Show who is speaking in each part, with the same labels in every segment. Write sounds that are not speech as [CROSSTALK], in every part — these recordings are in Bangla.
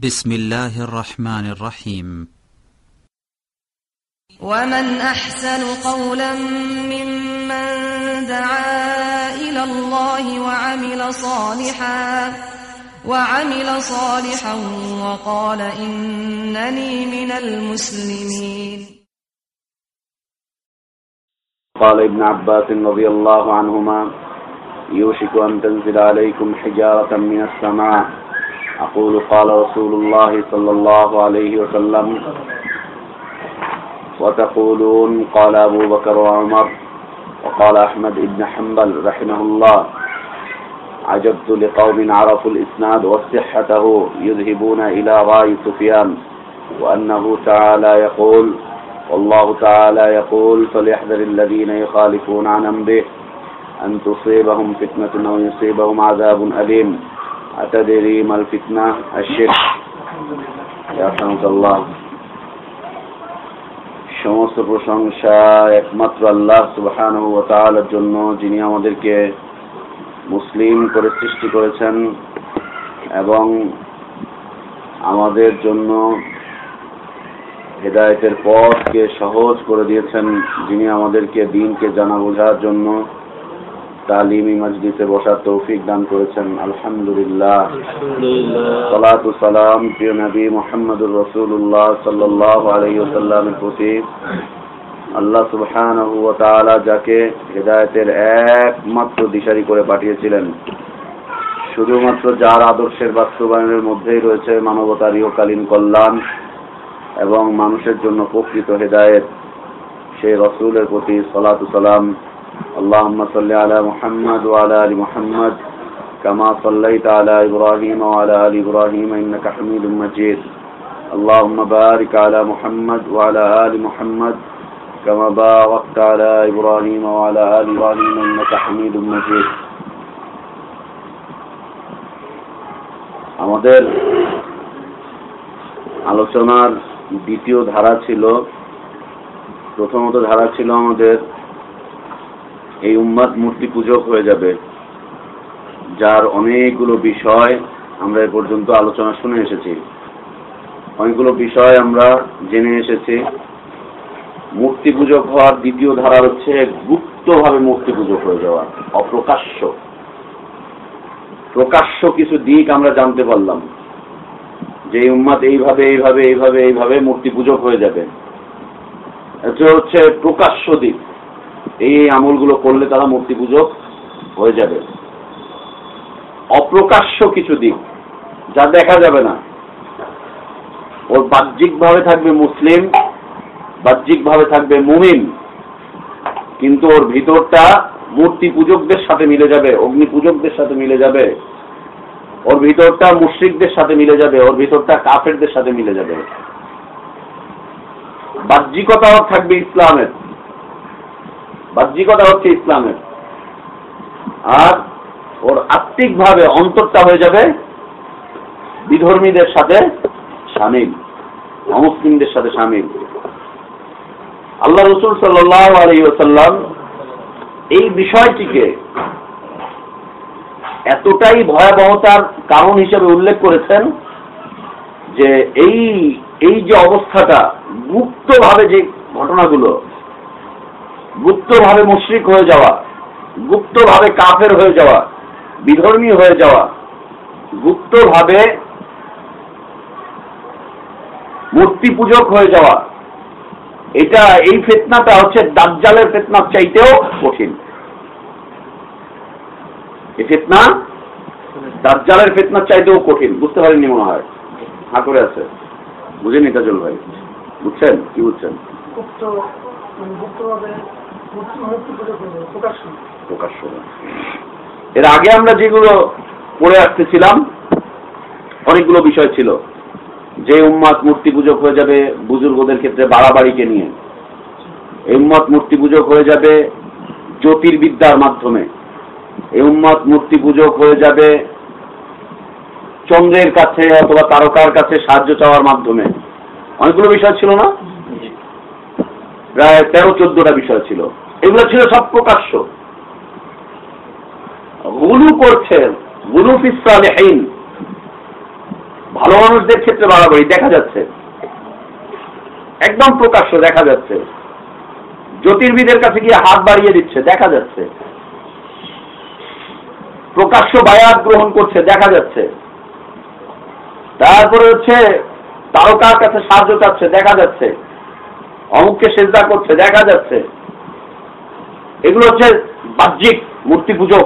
Speaker 1: بسم الله الرحمن الرحيم.
Speaker 2: ومن أحسن قولا ممن دعا إلى الله وعمل صالحا وعمل صالحا وقال إنني من المسلمين.
Speaker 3: قال ابن عباس رضي الله عنهما يوشك أن تنزل عليكم حجارة من السماء أقول قال رسول الله صلى الله عليه وسلم وتقولون؟ قال أبو بكر وعمر وقال أحمد بن حنبل رحمه الله عجبت لقوم عرفوا الإسناد وصحته يذهبون إلى رأي سفيان وأنه تعالى يقول والله تعالى يقول فليحذر الذين يخالفون عن أمره أن تصيبهم فتنة أو يصيبهم عذاب أليم. أتدري ما الفتنة الشرك يا رحمة الله সমস্ত প্রশংসা একমাত্র আল্লাহ সুবহান ও তাআলার জন্য যিনি আমাদেরকে মুসলিম করে সৃষ্টি করেছেন এবং আমাদের জন্য হেদায়তের পথকে সহজ করে দিয়েছেন যিনি আমাদেরকে দিনকে জানা বোঝার জন্য তালিমি মসজিদে বসার তৌফিক দান করেছেন। আলহামদুলিল্লাহ। সালাতু সালাম প্রিয় নবী মোহাম্মদুর রসুল্লাহ সাল্লাহ আলহিসাল্লামের প্রতি। আল্লাহ তাআলা যাকে হেদায়েতের একমাত্র দিশারি করে পাঠিয়েছিলেন শুধুমাত্র যার আদর্শের বাস্তবায়নের মধ্যেই রয়েছে মানবতার ইহকালীন কল্যাণ এবং মানুষের জন্য প্রকৃত হেদায়েত সেই রসুলের প্রতি সালাতু সালাম اللهم صل على محمد وعلى ال محمد كما صليت على ابراهيم وعلى ال ابراهيم انك حميد مجيد اللهم بارك على محمد وعلى ال محمد كما باركت على ابراهيم وعلى ال ابراهيم انك حميد مجيد আমাদের আলোচনার দ্বিতীয় ধারা ছিল প্রথমত ধারা ছিল আমাদের এই উম্মাদ মূর্তি পূজক হয়ে যাবে। যার অনেকগুলো বিষয় আমরা এ পর্যন্ত আলোচনা শুনে এসেছি। অনেকগুলো বিষয় আমরা জেনে এসেছি। মূর্তি পূজক হওয়ার দ্বিতীয় ধারা হচ্ছে গুপ্তভাবে মূর্তি পূজক হয়ে যাওয়া, অপ্রকাশ্য। প্রকাশ্য কিছু দিক আমরা জানতে পারলাম। যে উম্মাদ এইভাবে এইভাবে এইভাবে এইভাবে মূর্তি পূজক হয়ে যাবে। এটা হচ্ছে প্রকাশ্য দিক। এই আমলগুলো করলে তারা মূর্তি পূজক হয়ে যাবে। অপ্রকাশ্য কিছু দিক যা দেখা যাবে না। ওর বাহ্যিক ভাবে থাকবে মুসলিম বাহ্যিক ভাবে থাকবে মুমিন। কিন্তু ওর ভিতরটা মূর্তি পূজকদের সাথে মিলে যাবে, অগ্নি পূজকদের সাথে মিলে যাবে। ওর ভিতরটা মুশ্রিকদের সাথে মিলে যাবে, ওর ভিতরটা কাফেরদের সাথে মিলে যাবে। বাহ্যিকতাও থাকবে ইসলামের। বাহ্যিকতা হচ্ছে ইসলামের। আর ওর আত্মিক ভাবে অন্তরটা হয়ে যাবে বিধর্মীদের সাথে সামিল, অমুসলিমদের সাথে সামিল। আল্লাহ রসুল সাল্লাম এই বিষয়টিকে এতটাই ভয়াবহতার কারণ হিসেবে উল্লেখ করেছেন যে এই এই যে অবস্থাটা গুপ্তভাবে যে ঘটনাগুলো গুপ্তভাবে মুশ্রিক হয়ে যাওয়া, গুপ্তভাবে কাফের হয়ে যাওয়া, বিধর্মী হয়ে যাওয়া, গুপ্তভাবে মূর্তি পূজক হয়ে যাওয়া, এটা এই ফেতনাটা হচ্ছে দাজ্জালের ফেতনার চাইতেও কঠিন। এই ফেতনা দাজ্জালের ফেতনার চাইতেও কঠিন, বুঝতে পারেননি মনে হয়? হা করে আছে। বুঝেনি তাজল ভাই? বুঝছেন? কি বুঝছেন? এর আগে আমরা যেগুলো পড়ে আসতেছিলাম, অনেকগুলো বিষয় ছিল। যে উম্মাদ মূর্তি পূজক হয়ে যাবে বুজুর্গদের ক্ষেত্রে বাড়াবাড়িকে নিয়ে। এই উম্মত মূর্তি পূজক হয়ে যাবে জ্যোতির্বিদ্যার মাধ্যমে। এই উম্মত মূর্তি পূজক হয়ে যাবে চন্দ্রের কাছে অথবা তারকার কাছে সাহায্য চাওয়ার মাধ্যমে। অনেকগুলো বিষয় ছিল না? প্রায় তেরো চোদ্দটা বিষয় ছিল। এগুলো ছিল সব প্রকাশ্য। গুলু করছেন গুলু ফিসালেহীন ভালো মানুষদের ক্ষেত্রে বাড়াবাড়ি দেখা যাচ্ছে। একদম প্রকাশ্য দেখা যাচ্ছে। জ্যোতির্বিদের কাছে গিয়ে হাত বাড়িয়ে দিচ্ছে, দেখা যাচ্ছে। প্রকাশ্য বায়াত গ্রহণ করছে, দেখা যাচ্ছে। তারপরে হচ্ছে তারকার কাছে সাহায্য চাচ্ছে, দেখা যাচ্ছে। অমুককে সেজদা করছে, দেখা যাচ্ছে। এগুলো হচ্ছে বাহ্যিক মূর্তি পুজো।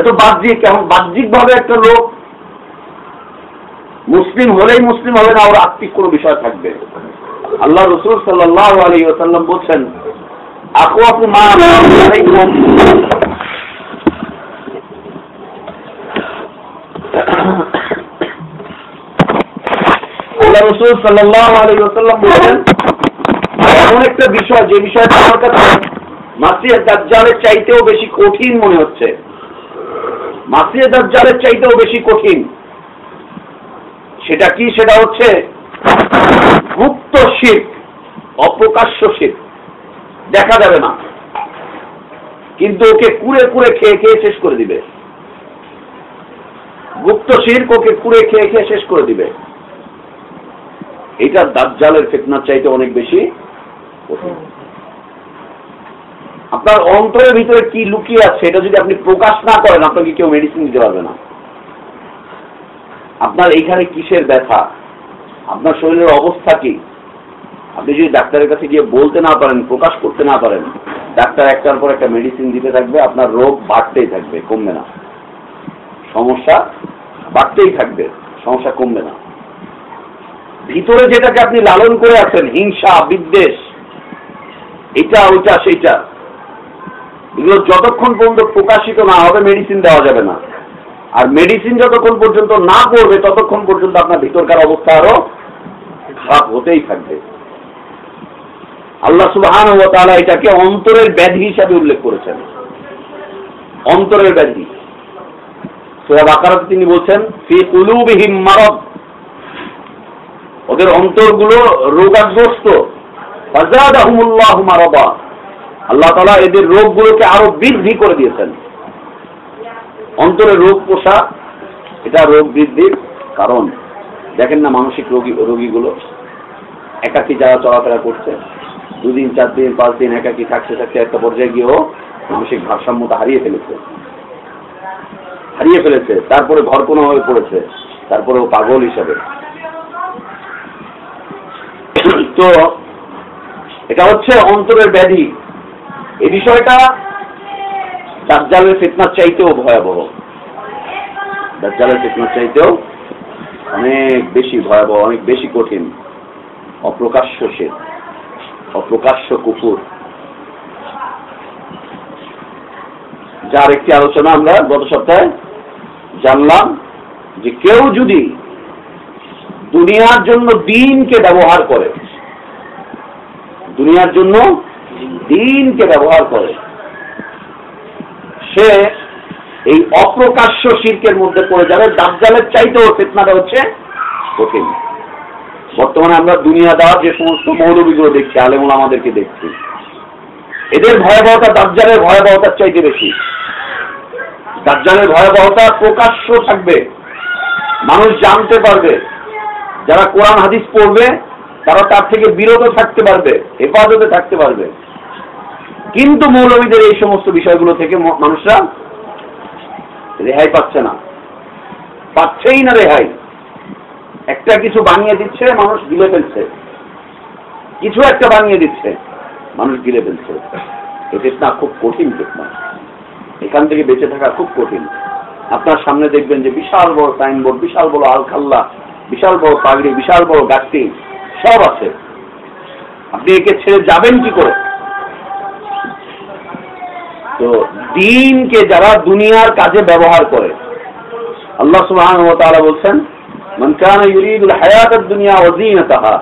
Speaker 3: এত বাহ্যিক, এখন বাহ্যিক ভাবে একটা লোক মুসলিম হলেই মুসলিম হবে না, ওর আত্মিক কোনো বিষয় থাকবে। আল্লাহ রসুল সাল্লাহ আলী ওসাল্লাম বলছেন আকু আপু মা রসুল সাল্লাহ আলী ওসাল্লাম বলছেন এমন একটা বিষয়, যে বিষয়টা আমার কাছে মাসিয়া দাজ্জালের চাইতেও বেশি কঠিন মনে হচ্ছে। মাসিয়া দাজ্জালের চাইতেও বেশি কঠিন। সেটা কি? সেটা হচ্ছে গুপ্ত শিখ অপ্রকাশ্য শিখ দেখা যাবে না। কিন্তু ওকে কুড়ে কুড়ে খেয়ে খেয়ে শেষ করে দিবে। গুপ্ত শির্ক ওকে কুড়ে খেয়ে খেয়ে শেষ করে দিবে। এটা দাজ্জালের ফেতনার চাইতে অনেক বেশি আপনার অন্তরের ভিতরে কি লুকিয়ে আছে এটা যদি আপনি প্রকাশ না করেন, আপনাকে কেউ মেডিসিন দিতে পারবে না। আপনার এইখানে কিসের ব্যথা? আপনার শরীরের অবস্থা কি? আপনি যদি ডাক্তারের কাছে গিয়ে বলতে না পারেন, প্রকাশ করতে না পারেন, ডাক্তার একটার পর একটা মেডিসিন দিতে থাকবে, আপনার রোগ বাড়তেই থাকবে, কমবে না। সমস্যা বাড়তেই থাকবে, সমস্যা কমবে না। ভিতরে যেটাকে আপনি লালন করে আছেন হিংসা, বিদ্বেষ, এটা, ওইটা, সেইটা, এগুলো যতক্ষণ পর্যন্ত প্রকাশিত না হবে মেডিসিন দেওয়া যাবে না। আর মেডিসিন যতক্ষণ পর্যন্ত না করবে, ততক্ষণ পর্যন্ত আপনার ভিতরকার অবস্থা আরও খারাপ হতেই থাকবে। আল্লাহ সুবহান ও তাআলা এটাকে অন্তরের ব্যাধি হিসাবে উল্লেখ করেছেন। অন্তরের ব্যাধি। সূরা বাকারাতে তিনি বলছেন, ফি কুলুবিহিম মারাদ। ওদের অন্তরগুলো রোগাগ্রস্ত। আল্লাহ তাআলা এদের রোগগুলোকে আরও বৃদ্ধি করে দিয়েছেন। অন্তরে রোগ পোষা, এটা রোগ বৃদ্ধির কারণ। দেখেন না মানসিক রোগী, রোগীগুলো একাকি যারা চলাফেরা করছে, দুদিন চার দিন পাঁচ দিন একাকি থাকতে থাকতে একটা পর্যায়ে গিয়েও মানসিক ভারসাম্যতা হারিয়ে ফেলেছে। হারিয়ে ফেলেছে। তারপরে ঘর কোনো হয়ে পড়েছে। তারপরে ও পাগল হিসাবে। [COUGHS] তো, এটা হচ্ছে অন্তরের ব্যাধি। এই বিষয়টা দাজ্জালের ফিতনার চাইতেও ভয়াবহ। দাজ্জালের ফিতনার চাইতেও অনেক বেশি ভয়াবহ, অনেক বেশি কঠিন। অপ্রকাশ্য সে, অপ্রকাশ্য কুকুর। যার একটি আলোচনা আমরা গত সপ্তাহে জানলাম যে কেউ যদি দুনিয়ার জন্য দিনকে ব্যবহার করে। দুনিয়ার জন্য দিনকে ব্যবহার করে। সে এই অপ্রকাশ্য শিল্পের মধ্যে পড়ে যাবে। দাজ্জালের চাইতেও ফেতনাটা হচ্ছে কঠিন। বর্তমানে আমরা দুনিয়া দেওয়ার যে সমস্ত মৌলবীগুলো দেখছি, আলেমুল আমাদেরকে দেখছি। এদের ভয়াবহতা দাজ্জালের ভয়াবহতার চাইতে বেশি। দাজ্জালের ভয়াবহতা প্রকাশ্য থাকবে। মানুষ জানতে পারবে। যারা কোরআন, হাদিস পড়বে, তারা তার থেকে বিরত থাকতে পারবে, হেফাজতে থাকতে পারবে। কিন্তু মৌলবীদের এই সমস্ত বিষয়গুলো থেকে মানুষরা রেহাই পাচ্ছে না। পাচ্ছেই না রেহাই। একটা কিছু বানিয়ে দিচ্ছে, মানুষ গিলে ফেলছে। কিছু একটা বানিয়ে দিচ্ছে, মানুষ গিলে ফেলছে। এই ফেতনা খুব কঠিন ফেতনা। এখান থেকে বেঁচে থাকা খুব কঠিন। আপনার সামনে দেখবেন যে বিশাল বড় সাইনবোর্ড বিশাল বড় আলখাল্লা। বিশাল বড় পাগড়ি, বিশাল বড় গাছটি সব আছে। আপনি একে ছেড়ে যাবেন কি করে? তো দিনকে যারা দুনিয়ার কাজে ব্যবহার করে, আল্লাহ তাআলা বলছেন, মান কানা ইউরিদুল হায়াতাদ দুনিয়া ওয়া যিনাতাহা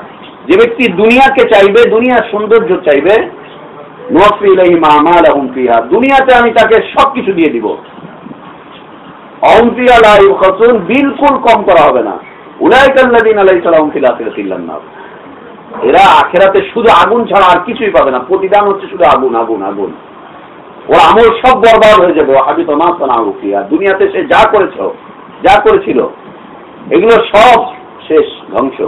Speaker 3: যে ব্যক্তি দুনিয়াকে চাইবে, দুনিয়ার সৌন্দর্য চাইবে দুনিয়াতে আমি তাকে সবকিছু দিয়ে দিব। অহুম ফিহা লা বিলকুল কম করা হবে না। এরা আখেরাতে শুধু আগুন ছাড়া আর কিছুই পাবে না। প্রতিদান হচ্ছে শুধু আগুন আগুন আগুন। ও আমল সব বরবাদ হয়ে যাবে। তো না আর দুনিয়াতে সে যা করেছ, যা করেছিল, এগুলো সব শেষ, ধ্বংস।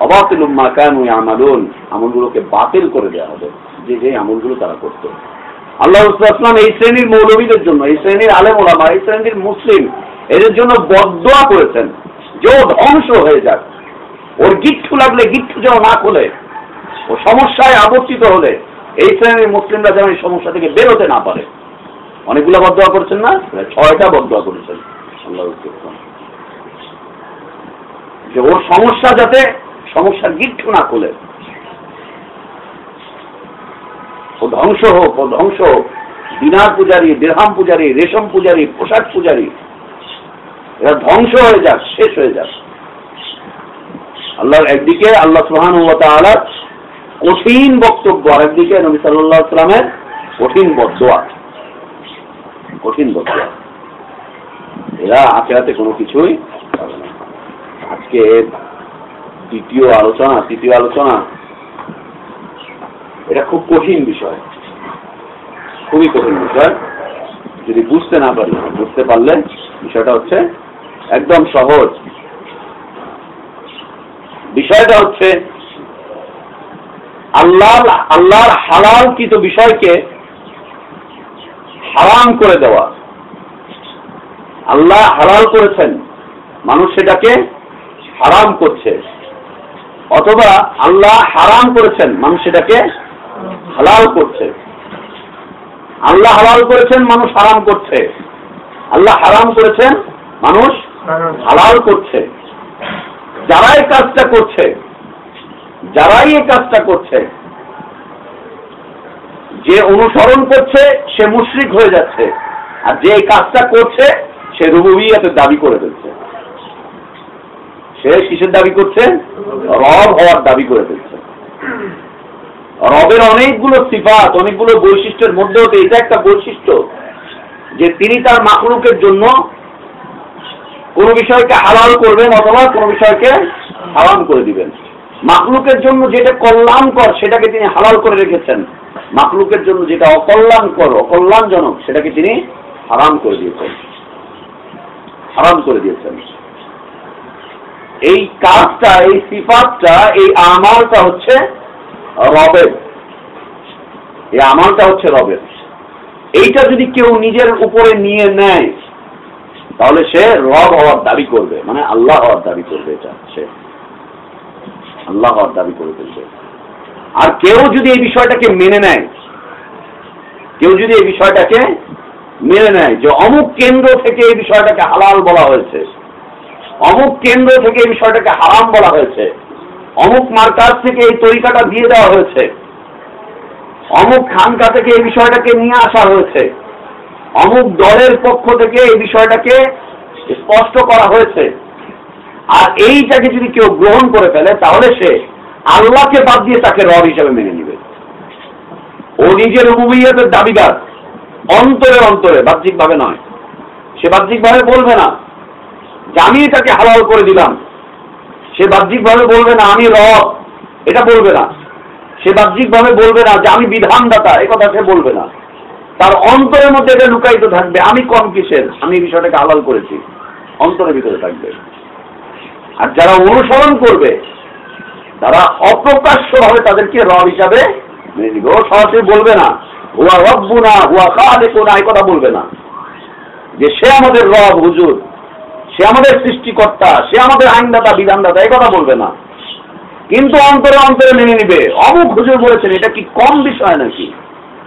Speaker 3: অবাতিল উম্মা কানু আমালুন আমলগুলোকে বাতিল করে দেওয়া হবে। যে যে আমলগুলো তারা করতো। আল্লাহ আসলাম এই শ্রেণির মৌলবীদের জন্য, এই শ্রেণির আলেম এই শ্রেণির মুসলিম, এদের জন্য বদোয়া করেছেন। ও ধ্বংস হয়ে যাক ওর গিট্টু লাগলে গিট্টু যেন না খোলে, ও সমস্যায় আবর্তিত হলে এই শ্রেণির মুসলিমরা যেন এই সমস্যা থেকে বেরোতে না পারে। অনেকগুলো বদোয়া করেছেন না? ছয়টা বদোয়া করেছেন। যে ওর সমস্যা যাতে সমস্যার গিট্টু না খোলে। ও ধ্বংস হোক, ও ধ্বংস হোক। দিনার পূজারী, দেহাম পূজারী, রেশম পূজারী, পোশাক পূজারী এরা ধ্বংস হয়ে যাক, শেষ হয়ে যাক। আল্লাহর একদিকে, আল্লাহ সুহান কঠিন বক্তব্য আর একদিকে নবী সাল্লাহ সাল্লামের কঠিন বদোয়া কঠিন বদোয়া এরা আখেরাতে কোনো কিছুই আজকে দ্বিতীয় আলোচনা, তৃতীয় আলোচনা, এটা খুব কঠিন বিষয়। খুবই কঠিন বিষয়। যদি বুঝতে না পারি, বুঝতে পারলে বিষয়টা হচ্ছে একদম সহজ। বিষয়টা হচ্ছে আল্লাহ, আল্লাহর হালাল কৃত বিষয়কে হারাম করে দেওয়া। আল্লাহ হালাল করেছেন, মানুষ সেটাকে হারাম করছে। অথবা আল্লাহ হারাম করেছেন, মানুষ সেটাকে হালাল করছে। আল্লাহ হালাল করেছেন, মানুষ হারাম করছে। আল্লাহ হারাম করেছেন, মানুষ হালাল করছে। যারা এই কাজটা করছে, যারাই এই কাজটা করছে, যে অনুসরণ করছে, সে মুশ্রিক হয়ে যাচ্ছে। আর যে কাজটা করছে, সে রুবুবিয়াতের দাবি করে ফেলছে। সে কিসের দাবি করছে? রব হওয়ার দাবি করে ফেলছে। রবের অনেকগুলো সিফাত, অনেকগুলো বৈশিষ্ট্যের মধ্যে হতে এটা একটা বৈশিষ্ট্য যে তিনি তার মাকলুকের জন্য কোন বিষয়কে হালাল করবেন অথবা কোন বিষয়কে হারাম করে দিবেন। মাকলুকের জন্য যেটা কল্যাণকর, সেটাকে তিনি হালাল করে রেখেছেন। মাকলুকের জন্য যেটা অকল্যাণকর, অকল্যাণজনক, সেটাকে তিনি হারাম করে দিয়েছেন। হারাম করে দিয়েছেন। এই কাজটা, এই সিফাতটা, এই আমালটা হচ্ছে রবের। এই আমালটা হচ্ছে রবের। এইটা যদি কেউ নিজের উপরে নিয়ে নেয়, তাহলে সে রব হওয়ার দাবি করবে। মানে আল্লাহ হওয়ার দাবি করবে এটা, সে। আল্লাহ হওয়ার দাবি করে ফেলবে। আর কেউ যদি এই বিষয়টাকে মেনে নেয়, কেউ যদি এই বিষয়টাকে মেনে নেয় যে অমুক কেন্দ্র থেকে এই বিষয়টাকে হালাল বলা হয়েছে, অমুক কেন্দ্র থেকে এই বিষয়টাকে হারাম বলা হয়েছে অমুক মার্কাজ থেকে এই তরিকাটা দিয়ে দেওয়া হয়েছে। অমুক খানকা থেকে এই বিষয়টাকে নিয়ে আসা হয়েছে। অমুক দলের পক্ষ থেকে এই বিষয়টাকে স্পষ্ট করা হয়েছে। আর এইটাকে যদি কেউ গ্রহণ করে ফেলে, তাহলে সে আল্লাহকে বাদ দিয়ে তাকে রব হিসাবে মেনে নিবে। ও নিজের রুবুবিয়তের দাবিদার। অন্তরে অন্তরে বাহ্যিক ভাবে নয়। সে বাহ্যিক ভাবে বলবে না যে, আমি এটাকে হালাল করে দিলাম। সে বাহ্যিক ভাবে বলবে না, আমি রব। এটা বলবে না। সে বাহ্যিক ভাবে বলবে না যে, আমি বিধানদাতা। এ কথা সে বলবে না। তার অন্তরের মধ্যে এটা লুকায়িত থাকবে, আমি কম কিসের? আমি বিষয়টাকে হালাল করেছি। অন্তরের ভিতরে থাকবে। আর যারা অনুসরণ করবে, তারা অপ্রকাশ্য ভাবে তাদেরকে রব হিসাবে সরাসরি বলবে না, হুয়া রব্বু না হুয়া খালেকু না এই কথা বলবে না। যে সে আমাদের রব, হুজুর। সে আমাদের সৃষ্টিকর্তা, সে আমাদের আইনদাতা, বিধানদাতা এই কথা বলবে না। কিন্তু অন্তরে অন্তরে মেনে নিবে। অমুক হুজুর বলেছেন, এটা কি কম বিষয় নাকি?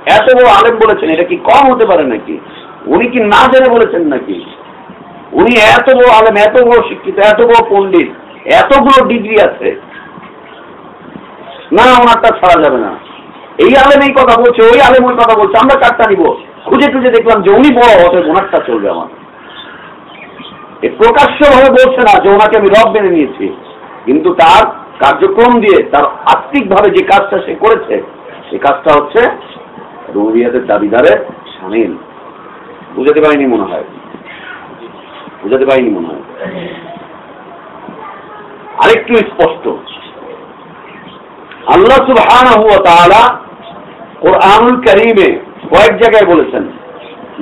Speaker 3: এত বড় আলেম বলেছেন, এটা কি কম হতে পারে নাকি? উনি কি না জেনে বলেছেন নাকি? উনি এত বড় আলেম, এত বড় শিক্ষিত, এত বড় পণ্ডিত, এতগুলো ডিগ্রি আছে। না ওনারটা ছাড়া যাবে না। এই আলেম এই কথা বলছে, ওই আলেম ওই কথা বলছে, আমরা কারটা নিব। খুঁজে খুঁজে দেখলাম যে উনি বড় হতে ওনারটা চলবে আমার। এ প্রকাশ্য ভাবে বলছে না যে ওনাকে আমি রব মেনে নিয়েছি। কিন্তু তার কার্যক্রম দিয়ে, তার আত্মিক ভাবে যে কাজটা সে করেছে, সে কাজটা হচ্ছে রুবিয়াদের দাবিদারের সামিল বুঝাতে পারিনি মনে হয়। বুঝাতে পারিনি মনে হয়। আরেকটু স্পষ্ট। আল্লাহ তাআলা কোরআনুল কারীমে কয়েক জায়গায় বলেছেন,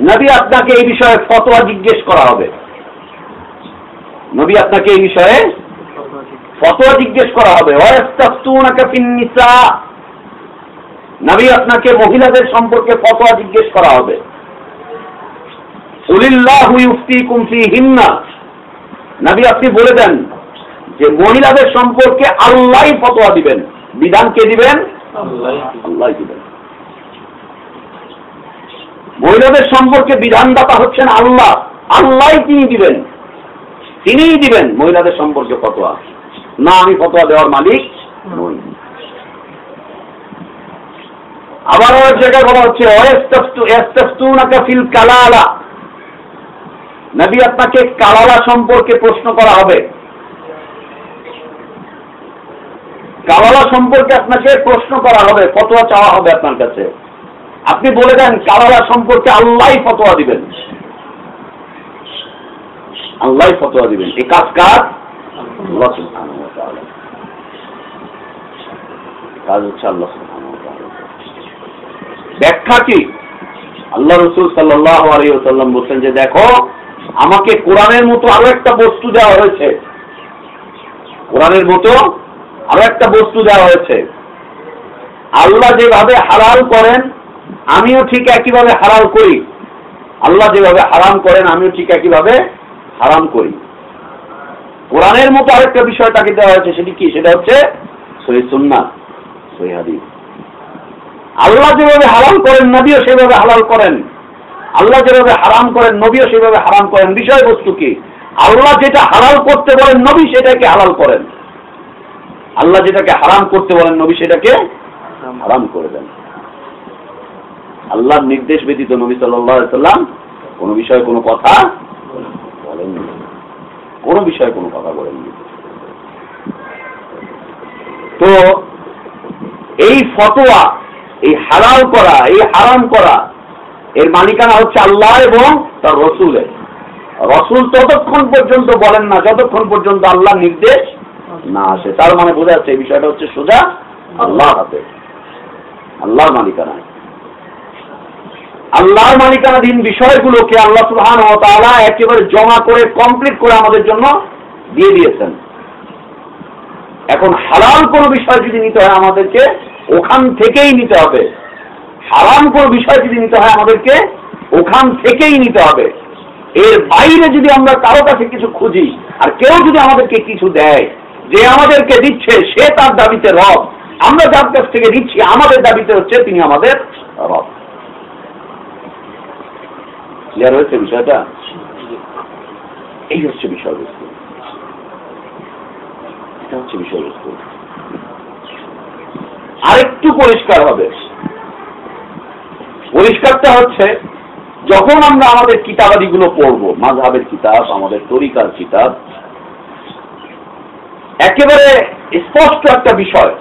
Speaker 3: নবী আপনাকে এই বিষয়ে ফতোয়া জিজ্ঞেস করা হবে। নবী আপনাকে এই বিষয়ে ফতোয়া জিজ্ঞেস করা হবে। নবী আপনাকে মহিলাদের সম্পর্কে ফতোয়া জিজ্ঞেস করা হবে। নবী আপনি বলে দেন যে মহিলাদের সম্পর্কে আল্লাহই ফতোয়া দিবেন। বিধান কে দিবেন? আল্লাহ দিবেন। মহিলাদের সম্পর্কে বিধানদাতা হচ্ছেন আল্লাহ। আল্লাহই তিনি দিবেন। তিনিই দিবেন মহিলাদের সম্পর্কে ফতোয়া। না, আমি ফতোয়া দেওয়ার মালিক নই। আবারও জায়গায় বলা হচ্ছে নবী আপনাকে কালালা সম্পর্কে প্রশ্ন করা হবে। কালালা সম্পর্কে আপনাকে প্রশ্ন করা হবে, ফতোয়া চাওয়া হবে আপনার কাছে। আপনি বলে দেন, কালালা সম্পর্কে আল্লাহ ফতোয়া দিবেন। আল্লাহই ফতোয়া দিবেন। এই কাজ কাজ আল্লাহ কাজ হচ্ছে আল্লাহ ব্যাখ্যা কি? আল্লাহ রসুল সাল্লাহ বলছেন যে, দেখো, আমাকে কোরআনের মতো আরও একটা বস্তু দেওয়া হয়েছে। কোরআনের মতো আরও একটা বস্তু দেওয়া হয়েছে। আল্লাহ যেভাবে হালাল করেন, আমিও ঠিক একইভাবে হালাল করি। আল্লাহ যেভাবে হারাম করেন, আমিও ঠিক একইভাবে হারাম করি। কোরআনের মতো আরেকটা বিষয় তাকে দেওয়া হয়েছে, সেটি কি? সেটা হচ্ছে আল্লাহ যেভাবে হালাল করেন, নবীও সেভাবে হালাল করেন। আল্লাহ যেভাবে হারাম করেন, নবীও সেভাবে হারাম করেন। বিষয়বস্তু কি? আল্লাহ যেটা হালাল করতে বলেন, নবী সেটাকে হালাল করেন। আল্লাহ যেটাকে হারাম করতে বলেন, নবী সেটাকে হারাম করে দেন। আল্লাহর নির্দেশ ব্যতীত নবী সাল্লাম কোনো বিষয়ে কোনো কথা কোনো বিষয়ে কোনো কথা বলেননি। তো এই ফতোয়া, এই হালাল করা, এই হারাম করা, এর মালিকানা হচ্ছে আল্লাহ এবং তার রসুলের। রসুল ততক্ষণ পর্যন্ত বলেন না, যতক্ষণ পর্যন্ত আল্লাহ নির্দেশ না আসে। তার মানে বোঝা যাচ্ছে এই বিষয়টা হচ্ছে সোজা আল্লাহ হাতে, আল্লাহর মালিকানা আল্লাহর মালিকানাধীন বিষয়গুলোকে আল্লাহ সুবহান ও তাআলা একেবারে জমা করে কমপ্লিট করে আমাদের জন্য দিয়ে দিয়েছেন। এখন হালাল কোনো বিষয় যদি নিতে হয় আমাদেরকে, ওখান থেকেই নিতে হবে। হারাম কোনো বিষয় যদি নিতে হয় আমাদেরকে, ওখান থেকেই নিতে হবে। এর বাইরে যদি আমরা কারও কাছে কিছু খুঁজি, আর কেউ যদি আমাদেরকে কিছু দেয়, যে আমাদেরকে দিচ্ছে, সে তার দাবিতে রব। আমরা যার কাছ থেকে দিচ্ছি, আমাদের দাবিতে হচ্ছে তিনি আমাদের রব। ক্লিয়ার হয়েছে বিষয়টা? এই হচ্ছে বিষয়বস্তু। এটা হচ্ছে বিষয়বস্তু। আরেকটু পরিষ্কার হবে। পরিষ্কারটা হচ্ছে, যখন আমরা আমাদের কিতাবাদিগুলো পড়ব মাঝহাবের কিতাব, আমাদের তরিকার কিতাব, একেবারে স্পষ্ট একটা বিষয়,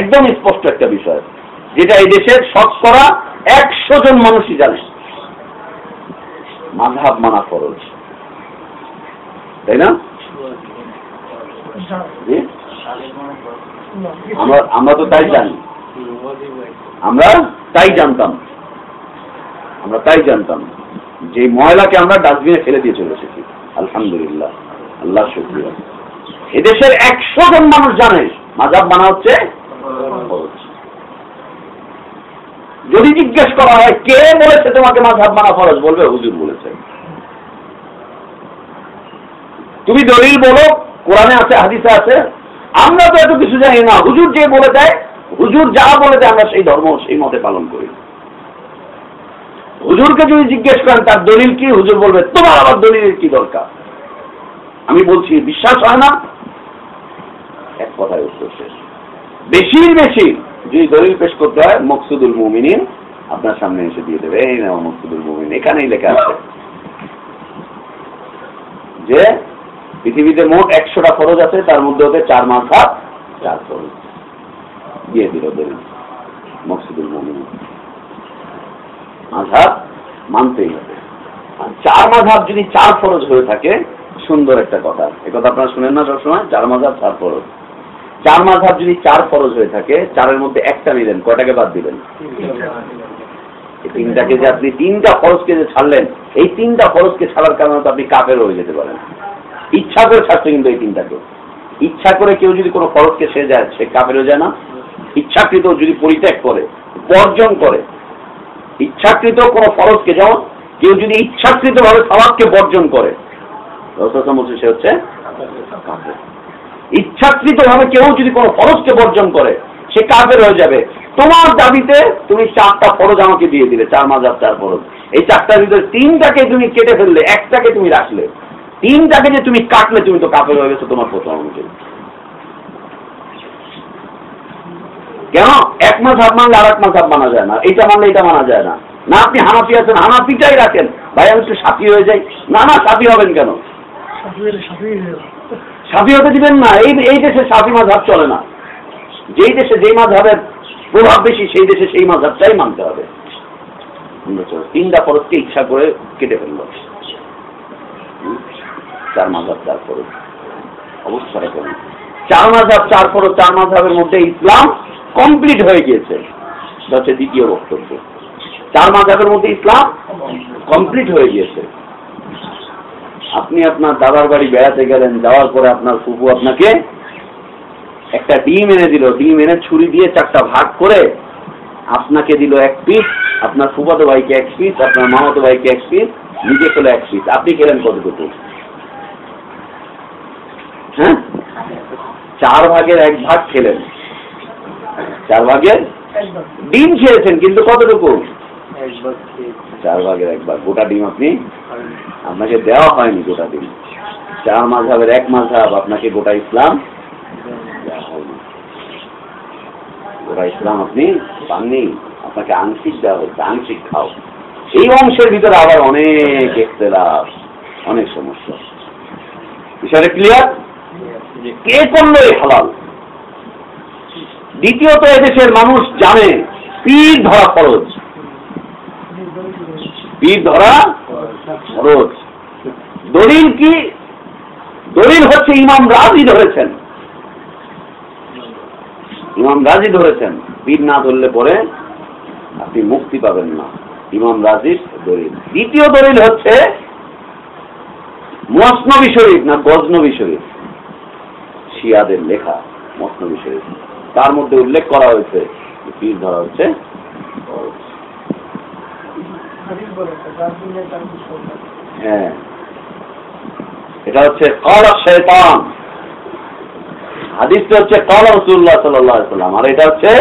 Speaker 3: একদম স্পষ্ট একটা বিষয়, যেটা এই দেশের শতকরা একশো জন মানুষই জানে। মাঝহাব মানা ফরজ। তাই না? আমরা আমরা তো তাই জানি। আমরা তাই জানতাম। আমরা তাই জানতাম। যে ময়লাকে আমরা ডাস্টবিনে ফেলে দিয়ে চলে এসেছি। আলহামদুলিল্লাহ। আল্লাহ শুক্রিয়া। এদেশের একশো জন মানুষ জানে মাজাব মানা হচ্ছে ফরজ। যদি জিজ্ঞেস করা হয়, কে বলেছে তোমাকে মাঝাব মানা ফরজ? বলবে, হুজুর বলেছে। তুমি দলিল বলো, কোরআনে আছে, হাদিসে আছে। আমরা তো এত কিছু জানি না। হুজুর যে বলে দেয়, হুজুর যা বলে দেয়, আমরা সেই ধর্ম, সেই মতে পালন করি। হুজুরকে যদি জিজ্ঞেস করেন, তার দলিল কি? হুজুর বলবে, তোমার আবার দলিলের কি দরকার? আমি বলছি, বিশ্বাস হয় না। এক কথায় উত্তর শেষ। বেশি বেশি যদি দলিল পেশ করতে হয়, মকসুদুল মুমিনিন আপনার সামনে এসে দিয়ে দেবে। এই নেওয়া মকসুদুল মুমিন এখানেই লেখা আছে যে পৃথিবীতে মোট একশোটা ফরজ আছে, তার মধ্যে হতে চার মাস হাত চার ফরজ। দিয়ে দিল দলিল মকসুদুল মুমিন মাঝহাব মানতেই হবে। আর চার মাঝহাব যদি চার ফরজ হয়ে থাকে, সুন্দর একটা কথা। এ কথা আপনারা শুনেন না সবসময়? চার মাঝহাব, চার ফরজ। চার মাঝহাব যদি চার ফরজ হয়ে থাকে, চারের মধ্যে একটা নিলেন, কয়টাকে বাদ দিবেন তিনটাকে যে আপনি তিনটা ফরজকে যে ছাড়লেন, এই তিনটা ফরজকে ছাড়ার কারণে তো আপনি কাফের হয়ে যেতে পারেন। ইচ্ছা করে ছাড়ছে কিন্তু এই তিনটাকে। ইচ্ছা করে কেউ যদি কোনো ফরজকে সে যায়, সে কাফের হয়ে যায় না। ইচ্ছাকৃত যদি পরিত্যাগ করে বর্জন করে, ইচ্ছাকৃত কোনো ফরজকে যেমন কেউ যদি ইচ্ছাকৃত ভাবে সালাদকে বর্জন করে সে হচ্ছে কাফের। ইচ্ছাকৃত ভাবে কেউ যদি কোনো ফরজকে বর্জন করে, সে কাফের হয়ে যাবে। তোমার দাবিতে তুমি চারটা ফরজ আমাকে দিয়ে দিলে, চার মাজার চার ফরজ। এই চারটার ভিতরে তিনটাকে তুমি কেটে ফেললে, একটাকে তুমি রাখলে। তিনটাকে যে তুমি কাটলে, তুমি তো কাফের হয়ে গেছো তোমার প্রথম অনুযায়ী কেন? এক মাস হাত মানলে আর এক মাস হাত মানা যায় না। এটা মানলে এটা মানা যায় না। না আপনি হানাফি আছেন, হানাফিটাই রাখেন। ভাই, আমি একটু সাথী হয়ে যাই। না না সাথী হবেন কেন? সাথী হতে দিবেন না, এই এই দেশে সাথী মাঝাব চলে না। যেই দেশে যেই মাঝাবের প্রভাব বেশি, সেই দেশে সেই মাঝাবটাই মানতে হবে। তিনটা ফরজকে ইচ্ছা করে কেটে ফেলল? চার মাঝাব চার ফরজ অবস্থা এরকম চার মাঝাব চার ফরজ চার মাঝাবের মধ্যে ইসলাম কমপ্লিট হয়ে গিয়েছে। দ্বিতীয় বক্তব্য। চার মাঝাবের মধ্যে ইসলাম কমপ্লিট হয়ে গিয়েছে। আপনি আপনার দাদার বাড়ি বেড়াতে গেলেন যাওয়ার পরে আপনার ফুফু আপনাকে একটা ডিম এনে দিল। ডিম এনে ছুরি দিয়ে চারটা ভাগ করে আপনাকে দিল এক পিস আপনার ফুফাতো ভাইকে এক পিস আপনার মামাতো ভাইকে এক পিস নিজে খেলো এক পিস। আপনি খেলেন কতটুকু? হ্যাঁ? চার ভাগের এক ভাগ খেলেন। চার ভাগের ডিম খেয়েছেন কিন্তু কতটুকু? চার ভাগের এক ভাগ। গোটা ডিম আপনি আপনাকে দেওয়া হয়নি গোটা দিন। চার মাঝহাবের এক মাস মাঝহাব আপনাকে গোটা ইসলাম দেওয়া হয়নি। গোটা ইসলাম আপনি পাননি, আপনাকে আংশিক দেওয়া হচ্ছে আংশিক খাও। এই অংশের ভিতরে আবার অনেক এখতেলাফ, অনেক সমস্যা। বিষয়টা ক্লিয়ার কে করল এই হালাল? দ্বিতীয়ত এদেশের মানুষ জানে, পীর ধরা খরচ পীর ধরা খরচ দলিল কি? দলিল হচ্ছে ইমাম রাজি ধরেছেন। ইমাম রাজি ধরেছেন। পীর না ধরলে পরে আপনি মুক্তি পাবেন না। ইমাম রাজির দলিল। দ্বিতীয় দলিল হচ্ছে মসনবী শরীফ না গজনবী শরীফ। শিয়াদের লেখা মসনবী শরীফ। তার মধ্যে উল্লেখ করা হয়েছে পীর ধরা হচ্ছে হ্যাঁ। এটা হচ্ছে হাদিসটা হচ্ছে রসুল্লাহ সাল্লাহ সাল্লাম আর এটা হচ্ছে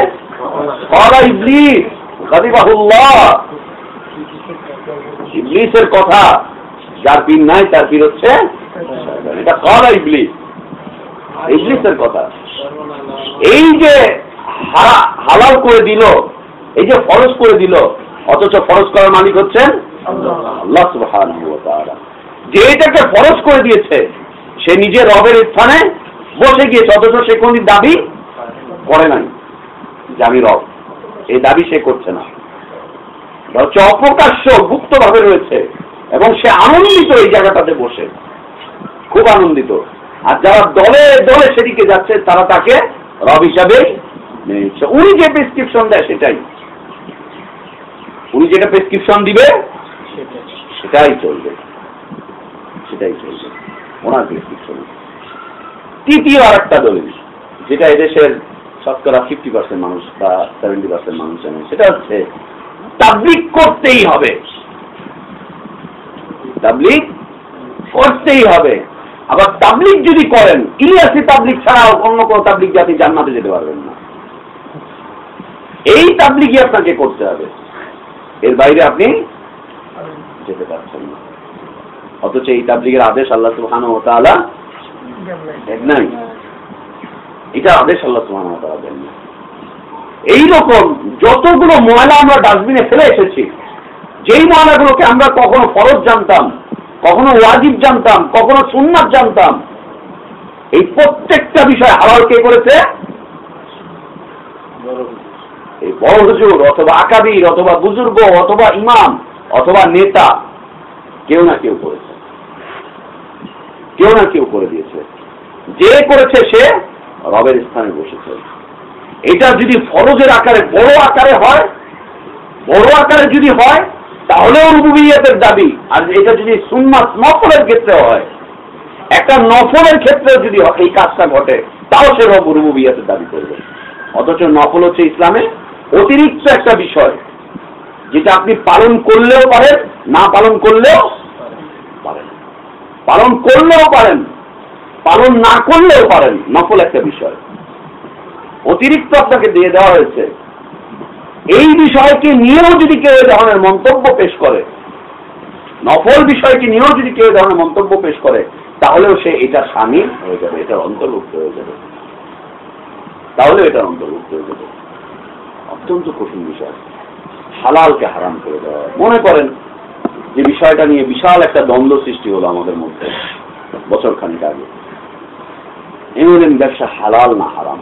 Speaker 3: কথা। যার পীর নাই, তার পীর হচ্ছে। এটা কলা ইবলিস। ইবলিসের কথা। এই যে হালাল করে দিল, এই যে ফরজ করে দিল অথচ ফরজ করার মালিক হচ্ছেন যে এটাকে ফরজ করে দিয়েছে, সে নিজে রবের স্থানে বসে গিয়েছে, অথচ সে কোনদিন দাবি করে নাই যে আমি রব। এই দাবি সে করছে না। হচ্ছে অপ্রকাশ্য গুপ্ত ভাবে রয়েছে এবং সে আনন্দিত এই জায়গাটাতে বসে। খুব আনন্দিত। আর যারা দলে দলে সেদিকে যাচ্ছে, তারা তাকে রব হিসাবে উনি যে প্রেসক্রিপশন দেয় সেটাই। উনি যেটা প্রেসক্রিপশন দিবে সেটাই। চলবে। সেটাই চলবে। ওনার প্রেসক্রিপশন তৃতীয় আর একটা দলিল যেটা এদেশের শতকরা ফিফটি পার্সেন্ট মানুষ বা সেভেন্টি পার্সেন্ট মানুষ জানে সেটা হচ্ছে তাবলিক করতেই হবে। তাবলিক করতেই হবে। আবার তাবলিক যদি করেন ইলিয়াসি তাবলিক ছাড়াও অন্য কোনো তাবলিক জাতি জান্নাতে যেতে পারবেন না। এই তাবলিগই আপনাকে করতে হবে। এর বাইরে আপনি যেতে পারছেন না। অথচ এই তাবলিগের আদেশ আল্লাহ সুবহানাহু ওয়া তাআলা দেন নাই। এটা আদেশ আল্লাহ সুবহানাহু ওয়া তাআলা দেন নাই। এইরকম যতগুলো ময়লা আমরা ডাস্টবিনে ফেলে এসেছি, যেই ময়লাগুলোকে আমরা কখনো ফরজ জানতাম, কখনো ওয়াজিব জানতাম, কখনো সুন্নাত জানতাম, এই প্রত্যেকটা বিষয় হালাল কে করেছে? এই বড় হুজুর অথবা আকাবির অথবা বুজুর্গ অথবা ইমাম অথবা নেতা কেউ না কেউ করেছে। কেউ না কেউ করে দিয়েছে। যে করেছে সে রবের স্থানে বসেছে। এটা যদি ফরজের আকারে, বড় আকারে হয়, বড় আকারে যদি হয়, তাহলেও রুবুবিয়তের দাবি। আর এটা যদি সুন্নাত নকলের ক্ষেত্রে হয়, একটা নফলের ক্ষেত্রে যদি এই কাজটা ঘটে, তাও সে রব রুবুবিয়াতের দাবি করবে। অথচ নফল হচ্ছে ইসলামে অতিরিক্ত একটা বিষয়, যেটা আপনি পালন করলেও পারেন, না পালন করলেও পারেন। পালন করলেও পারেন, পালন না করলেও পারেন নকল একটা বিষয়। অতিরিক্ত আপনাকে দিয়ে দেওয়া হয়েছে। এই বিষয়কে নিয়েও যদি কেউ এ ধরনের মন্তব্য পেশ করে, নফল বিষয়কে নিয়েও যদি কেউ এ ধরনের মন্তব্য পেশ করে, তাহলেও সে এটা সামিল হয়ে যাবে, এটার অন্তর্ভুক্ত হয়ে যাবে। তাহলেও এটার অন্তর্ভুক্ত হয়ে যাবে। অত্যন্ত কঠিন বিষয়। হালালকে হারাম করে দেওয়া। মনে করেন যে বিষয়টা নিয়ে বিশাল একটা দ্বন্দ্ব সৃষ্টি হলো আমাদের মধ্যে বছর খানিক আগে। এমএলএম ব্যবসা হালাল না হারাম?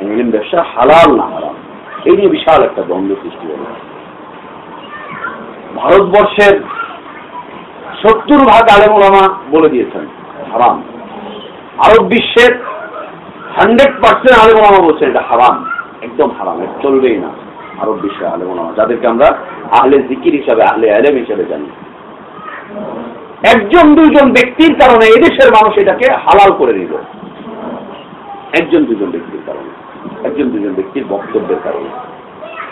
Speaker 3: এমএলএম ব্যবসা হালাল না হারাম? এই নিয়ে বিশাল একটা দ্বন্দ্ব সৃষ্টি হলো। ভারতবর্ষের সত্তর ভাগ আলেমা বলে দিয়েছেন, হারাম। আরব বিশ্বের হান্ড্রেড পার্সেন্ট আলেমা বলছেন এটা হারাম। একদম হারাম চলবেই না। আরব বিশ্বের আলেমা যাদেরকে আমরা আহলে জিকির হিসাবে, আহলে আলেম হিসাবে জানি। একজন দুইজন ব্যক্তির কারণে এদেশের মানুষ এটাকে হালাল করে নিল একজন দুজন ব্যক্তির কারণে। একজন দুজন ব্যক্তির বক্তব্যের কারণে।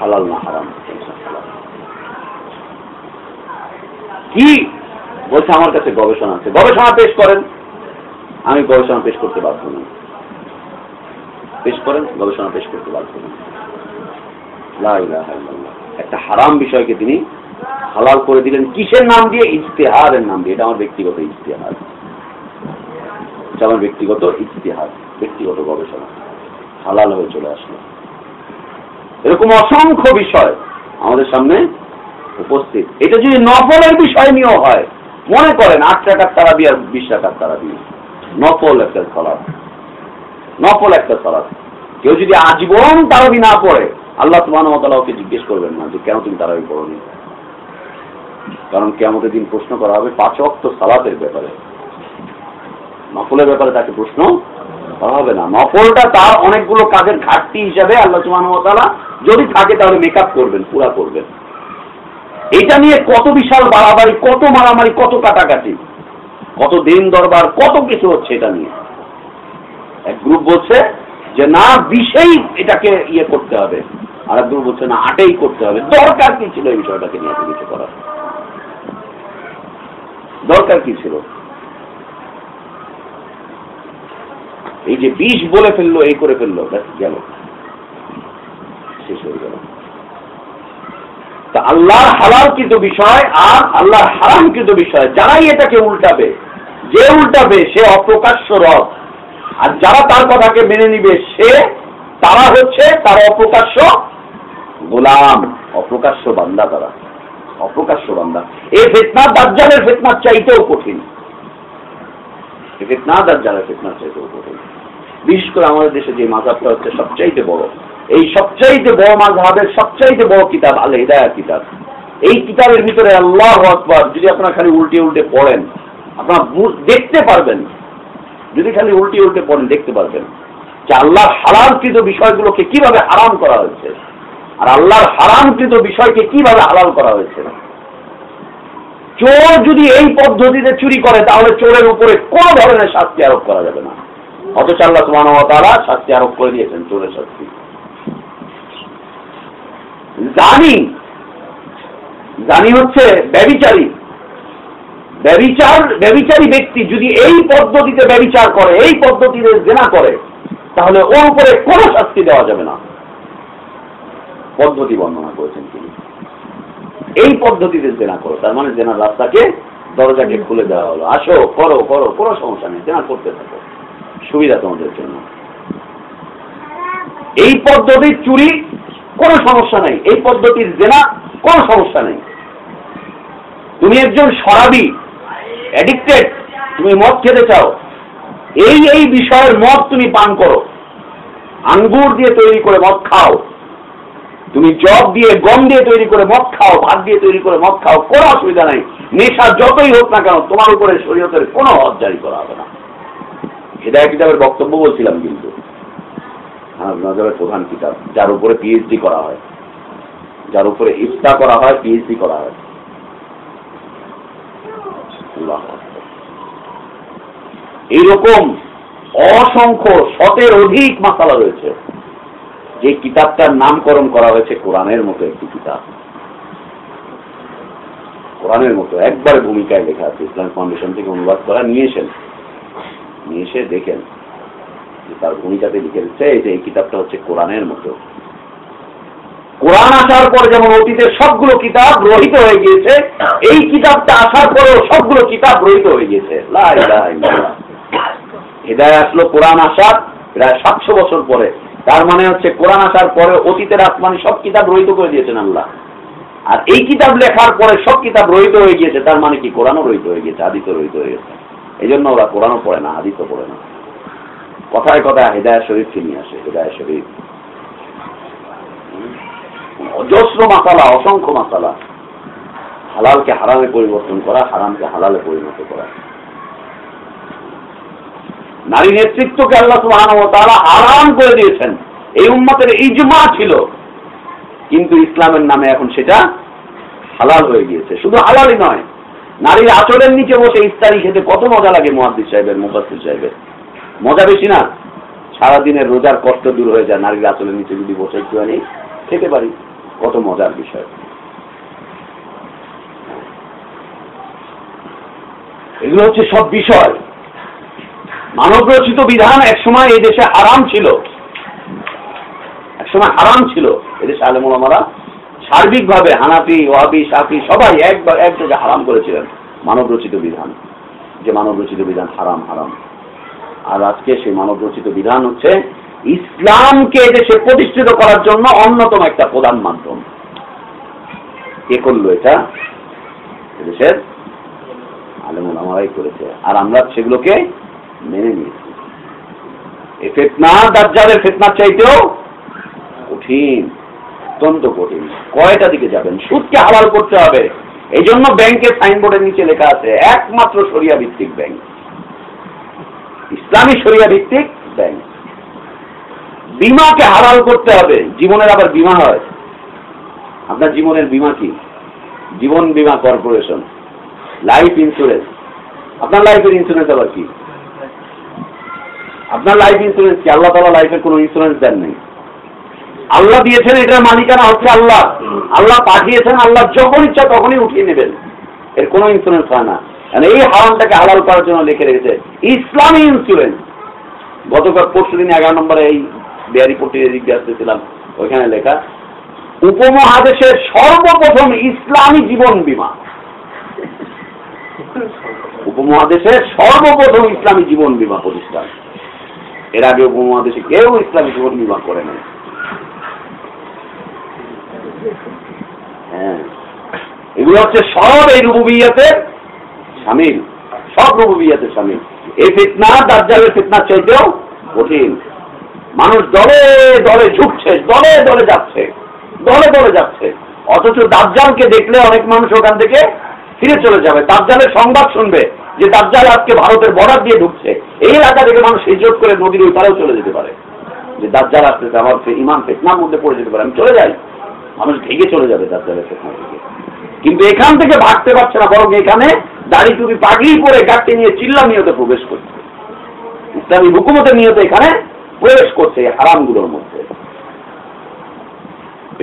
Speaker 3: হালাল না হারাম কি? বলছে আমার কাছে গবেষণা আছে। গবেষণা পেশ করেন। আমি গবেষণা পেশ করতে বাধ্য নই। পেশ করেন, গবেষণা পেশ করতে বাধ্য একটা হারাম বিষয়কে তিনি হালাল করে দিলেন। কিসের নাম দিয়ে? ইজতেহারের নাম দিয়ে। এটা আমার ব্যক্তিগত ইজতেহার এটা আমার ব্যক্তিগত ইজতেহার ব্যক্তিগত গবেষণা। হালাল হয়ে চলে আসলো। এরকম অসংখ্য বিষয় আমাদের সামনে উপস্থিত। এটা যদি নফলের বিষয় নিয়েও হয়, মনে করেন আট টাকার তারা দিয়ে আর বিশ টাকার তারা দিয়ে নফল একটা সলাদ নফল একটা সলাদ কেউ যদি আজীবন তারাবি না পড়ে, আল্লাহ মতালা ওকে জিজ্ঞেস করবেন না যে কেন তুমি তারাবি পড়নি? কারণ কেমতের দিন প্রশ্ন করা হবে পাঁচ অক্ত সালাতের ব্যাপারে। নফলের ব্যাপারে তাকে প্রশ্ন করা হবে না। নফলটা তার অনেকগুলো কাজের ঘাটতি হিসাবে আল্লাহ সুমানতালা যদি থাকে তাহলে মেকআপ করবেন, পুরা করবেন। এটা নিয়ে কত বিশাল বাড়াবাড়ি, কত মারামারি, কত কাটাকাটি। কত দিন দরবার, কত কিছু হচ্ছে এটা নিয়ে। এক গ্রুপ বলছে যে না বিশেই এটাকে ইয়ে করতে হবে। আর এক গ্রুপ বলছে না, আটেই করতে হবে। দরকার কি ছিল এই বিষয়টাকে নিয়ে কিছু করার? দরকার কি ছিল? এই যে বিষ বলে ফেলল, এই করে ফেলল গেল। শেষ হয়ে গেল। তা আল্লাহর হালালকৃত বিষয় আর আল্লাহর হারামকৃত বিষয়, যারাই এটাকে উল্টাবে, যে উল্টাবে, সে অপ্রকাশ্য রব। আর যারা তার কথাকে মেনে নিবে সে, তারা হচ্ছে তার অপ্রকাশ্য গোলাম, অপ্রকাশ্য বান্দা তারা, অপ্রকাশ্য বান্দা। এই ফেতনা দাজ্জালের ফেতনার চাইতেও কঠিন। ফেতনা দাজ্জালের ফেতনার চাইতেও কঠিন। বিশেষ করে আমাদের দেশে যে মাজাবটা হচ্ছে সবচাইতে বড়, এই সবচাইতে বড় মাঝহাবের সবচাইতে বড় কিতাব আল হিদায়া কিতাব। এই কিতাবের ভিতরে আল্লাহ আকবর, যদি আপনারা খালি উল্টে উল্টে পড়েন, আপনারা দেখতে পারবেন যদি খালি উল্টে উল্টে পড়েন, দেখতে পারবেন যে আল্লাহর হারামকৃত বিষয়গুলোকে কীভাবে হারাম করা হয়েছে আর আল্লাহর হারামকৃত বিষয়কে কীভাবে হালাল করা হয়েছে। চোর যদি এই পদ্ধতিতে চুরি করে, তাহলে চোরের উপরে কোন ধরনের শাস্তি আরোপ করা যাবে না। অথচ আল্লাহ সুমানতারা শাস্তি আরোপ করে দিয়েছেন, চোরের শাস্তি। জানি জানি হচ্ছে ব্যবিচারী ব্যবিচার, ব্যবিচারী ব্যক্তি যদি এই পদ্ধতিতে ব্যবিচার করে, এই পদ্ধতিতে জেনা করে, তাহলে ওর উপরে কোনো শাস্তি দেওয়া যাবে না। পদ্ধতি বর্ণনা করেছেন তিনি। এই পদ্ধতিতে জেনা করো, তার মানে জেনার রাস্তাকে, দরজাকে খুলে দেওয়া হলো। আসো, করো করো, কোনো সমস্যা নেই, জেনা করতে থাকো। সুবিধা তোমাদের জন্য। এই পদ্ধতির চুরি, কোনো সমস্যা নেই। এই পদ্ধতির জেনা, কোনো সমস্যা নেই। তুমি একজন সরাবি অ্যাডিক্টেড তুমি মদ খেতে চাও। এই এই বিষয়ের মদ তুমি পান করো। আঙ্গুর দিয়ে তৈরি করে মদ খাও। তুমি জব দিয়ে গম দিয়ে তৈরি করে মদ খাও, ভাত দিয়ে তৈরি করে মদ খাও, কোনো অসুবিধা নেই। নেশা যতই হোক না কেন, তোমার উপরে শরীয়তের কোনো হদ জারি করা হবে না। হেদায় কিতাবের বক্তব্য বলছিলাম কিন্তু। প্রধান কিতাব, যার উপরে পিএইচডি করা হয়। যার উপরে ইফতা করা হয় পিএইচডি করা হয়। এইরকম অসংখ্য শতের অধিক মাসালা রয়েছে। যে কিতাবটার নামকরণ করা হয়েছে কোরআনের মতো একটি কিতাব। কোরআনের মতো একবার ভূমিকায় লেখা আছে, ইসলাম ফাউন্ডেশন থেকে অনুবাদ করা নিয়েছেন নিয়ে এসে দেখেন তার ভূমিকাতে লিখে দিচ্ছে, এই যে এই কিতাবটা হচ্ছে কোরআনের মতো। কোরআন আসার পর যেমন অতীতের সবগুলো কিতাব রহিত হয়ে গিয়েছে, এই কিতাবটা আসার পরেও সবগুলো কিতাব রহিত হয়ে গিয়েছে। হেদায় আসলো কোরআন আসার প্রায় সাতশো বছর পরে। তার মানে হচ্ছে কোরআন আসার পরে অতীতের আসমানি সব কিতাব রহিত করে দিয়েছেন আল্লাহ। আর এই কিতাব লেখার পরে সব কিতাব রহিত হয়ে গিয়েছে, তার মানে কি কোরআনও রহিত হয়ে গিয়েছে আদিত রহিত হয়ে গেছে এই জন্য ওরা কোরআনও পড়ে না আদিত পড়ে না। কথায় কথায় হেদায় শরীফকে নিয়ে আসে হেদায় শরীফ। অজস্র মাসালা, অসংখ্য মাসালা। হালালকে হারামে পরিবর্তন করা, হারামকে হালালে পরিণত করা। নারী নেতৃত্বকে আল্লাহ সুবহানাহু ওয়া তাআলা হারাম করে দিয়েছেন। এই উম্মতের ইজমা ছিল। কিন্তু ইসলামের নামে এখন সেটা হালাল হয়ে গিয়েছে। শুধু হালালই নয়, নারীর আচরের নিচে বসে ইফতারি খেতে কত মজা লাগে মুহাদ্দিস সাহেবের, মুফাসসির সাহেবের। মজা বেশি না, সারাদিনের রোজার কষ্ট দূর হয়ে যায়, নারীর আচরের নিচে যদি বসে একটুখানি খেতে পারি। কত মজার বিষয়। এগুলো হচ্ছে সব বিষয়। মানব রচিত বিধান একসময় এই দেশে হারাম ছিল। একসময় হারাম ছিল। এদেশে আলেমুল আমারা সার্বিকভাবে হানাফি ওয়াবি সাফি সবাই একবার এক জায়গায় হারাম করেছিলেন মানব রচিত বিধান। যে মানব রচিত বিধান হারাম হারাম। আর আজকে সেই মানব রচিত বিধান হচ্ছে ইসলামকে এদেশে প্রতিষ্ঠিত করার জন্য অন্যতম একটা প্রধান মাধ্যম। কে করল এটা? এদেশের আলেমুল আমারাই করেছে। আর আমরা সেগুলোকে মেনে নিয়েছি। এই ফেতনা, দাজ্জালের ফেতনার চাইতেও কঠিন, অত্যন্ত কঠিন। কয়টা দিকে যাবেন? সুদকে হালাল করতে হবে। এই জন্য ব্যাংকের সাইনবোর্ডের নিচে লেখা আছে, একমাত্র সরিয়া ভিত্তিক ব্যাংক। ইসলামী সরিয়া ভিত্তিক ব্যাংক। বিমাকে হারাল করতে হবে। জীবনের আবার বিমা হয়। আপনার জীবনের বিমা কি? জীবন বিমা কর্পোরেশন। লাইফ ইন্স্যুরেন্স আপনার লাইফের ইন্স্যুরেন্স আবার কি? আপনার লাইফ ইন্স্যুরেন্স কি? আল্লাহ তালা লাইফের কোনো ইন্স্যুরেন্স দেন নেই। আল্লাহ দিয়েছেন, এটার মালিকানা হচ্ছে আল্লাহ। আল্লাহ পাঠিয়েছেন, আল্লাহ যখন ইচ্ছা তখনই উঠিয়ে নেবেন। এর কোনো ইন্স্যুরেন্স হয় না। মানে এই হারামটাকে হালাল করার জন্য লিখে রেখেছে। ইসলামী ইন্স্যুরেন্স গতকাল পরশু দিন এগারো নম্বরে এই বিহারি পট্টি এদিক দিয়ে আসতেছিলাম ওইখানে লেখা উপমহাদেশের সর্বপ্রথম ইসলামী জীবন বীমা। উপমহাদেশের সর্বপ্রথম ইসলামী জীবন বীমা প্রতিষ্ঠান। এর আগে উপমহাদেশে কেউ ইসলামী জীবন বীমা করে নাই। হ্যাঁ। এগুলো হচ্ছে সব এই রুবুবিয়াতের সামিল। সব রুবুবিয়াতের সামিল। এই ফিতনা দাজ্জালের ফিতনার চাইতেও কঠিন। মানুষ দলে দলে ঝুঁকছে, দলে দলে যাচ্ছে, দলে দলে যাচ্ছে। অথচ দাজ্জালকে দেখলে অনেক মানুষ ওখান থেকে ফিরে চলে যাবে। দাজ্জালের সংবাদ শুনবে যে দাজ্জাল আজকে ভারতের বর্ডার দিয়ে ঢুকছে। এই এলাকা থেকে মানুষ হিজরত করে নদীর ওই পারেও চলে যেতে পারে। যে দাজ্জাল আসতেছে আমার ইমান ফেতনার মধ্যে পড়ে যেতে পারে। আমি চলে যাই। মানুষ ভেগে চলে যাবে দাজ্জালের ফেতনা থেকে। কিন্তু এখান থেকে ভাগতে পারছে না, বরং এখানে দাড়ি টুপি পাগড়ি পরে গাড়তে নিয়ে চিল্লা নিয়তে প্রবেশ করছে। ইসলামী হুকুমতের নিয়তে এখানে প্রবেশ করছে এই হারামগুলোর মধ্যে।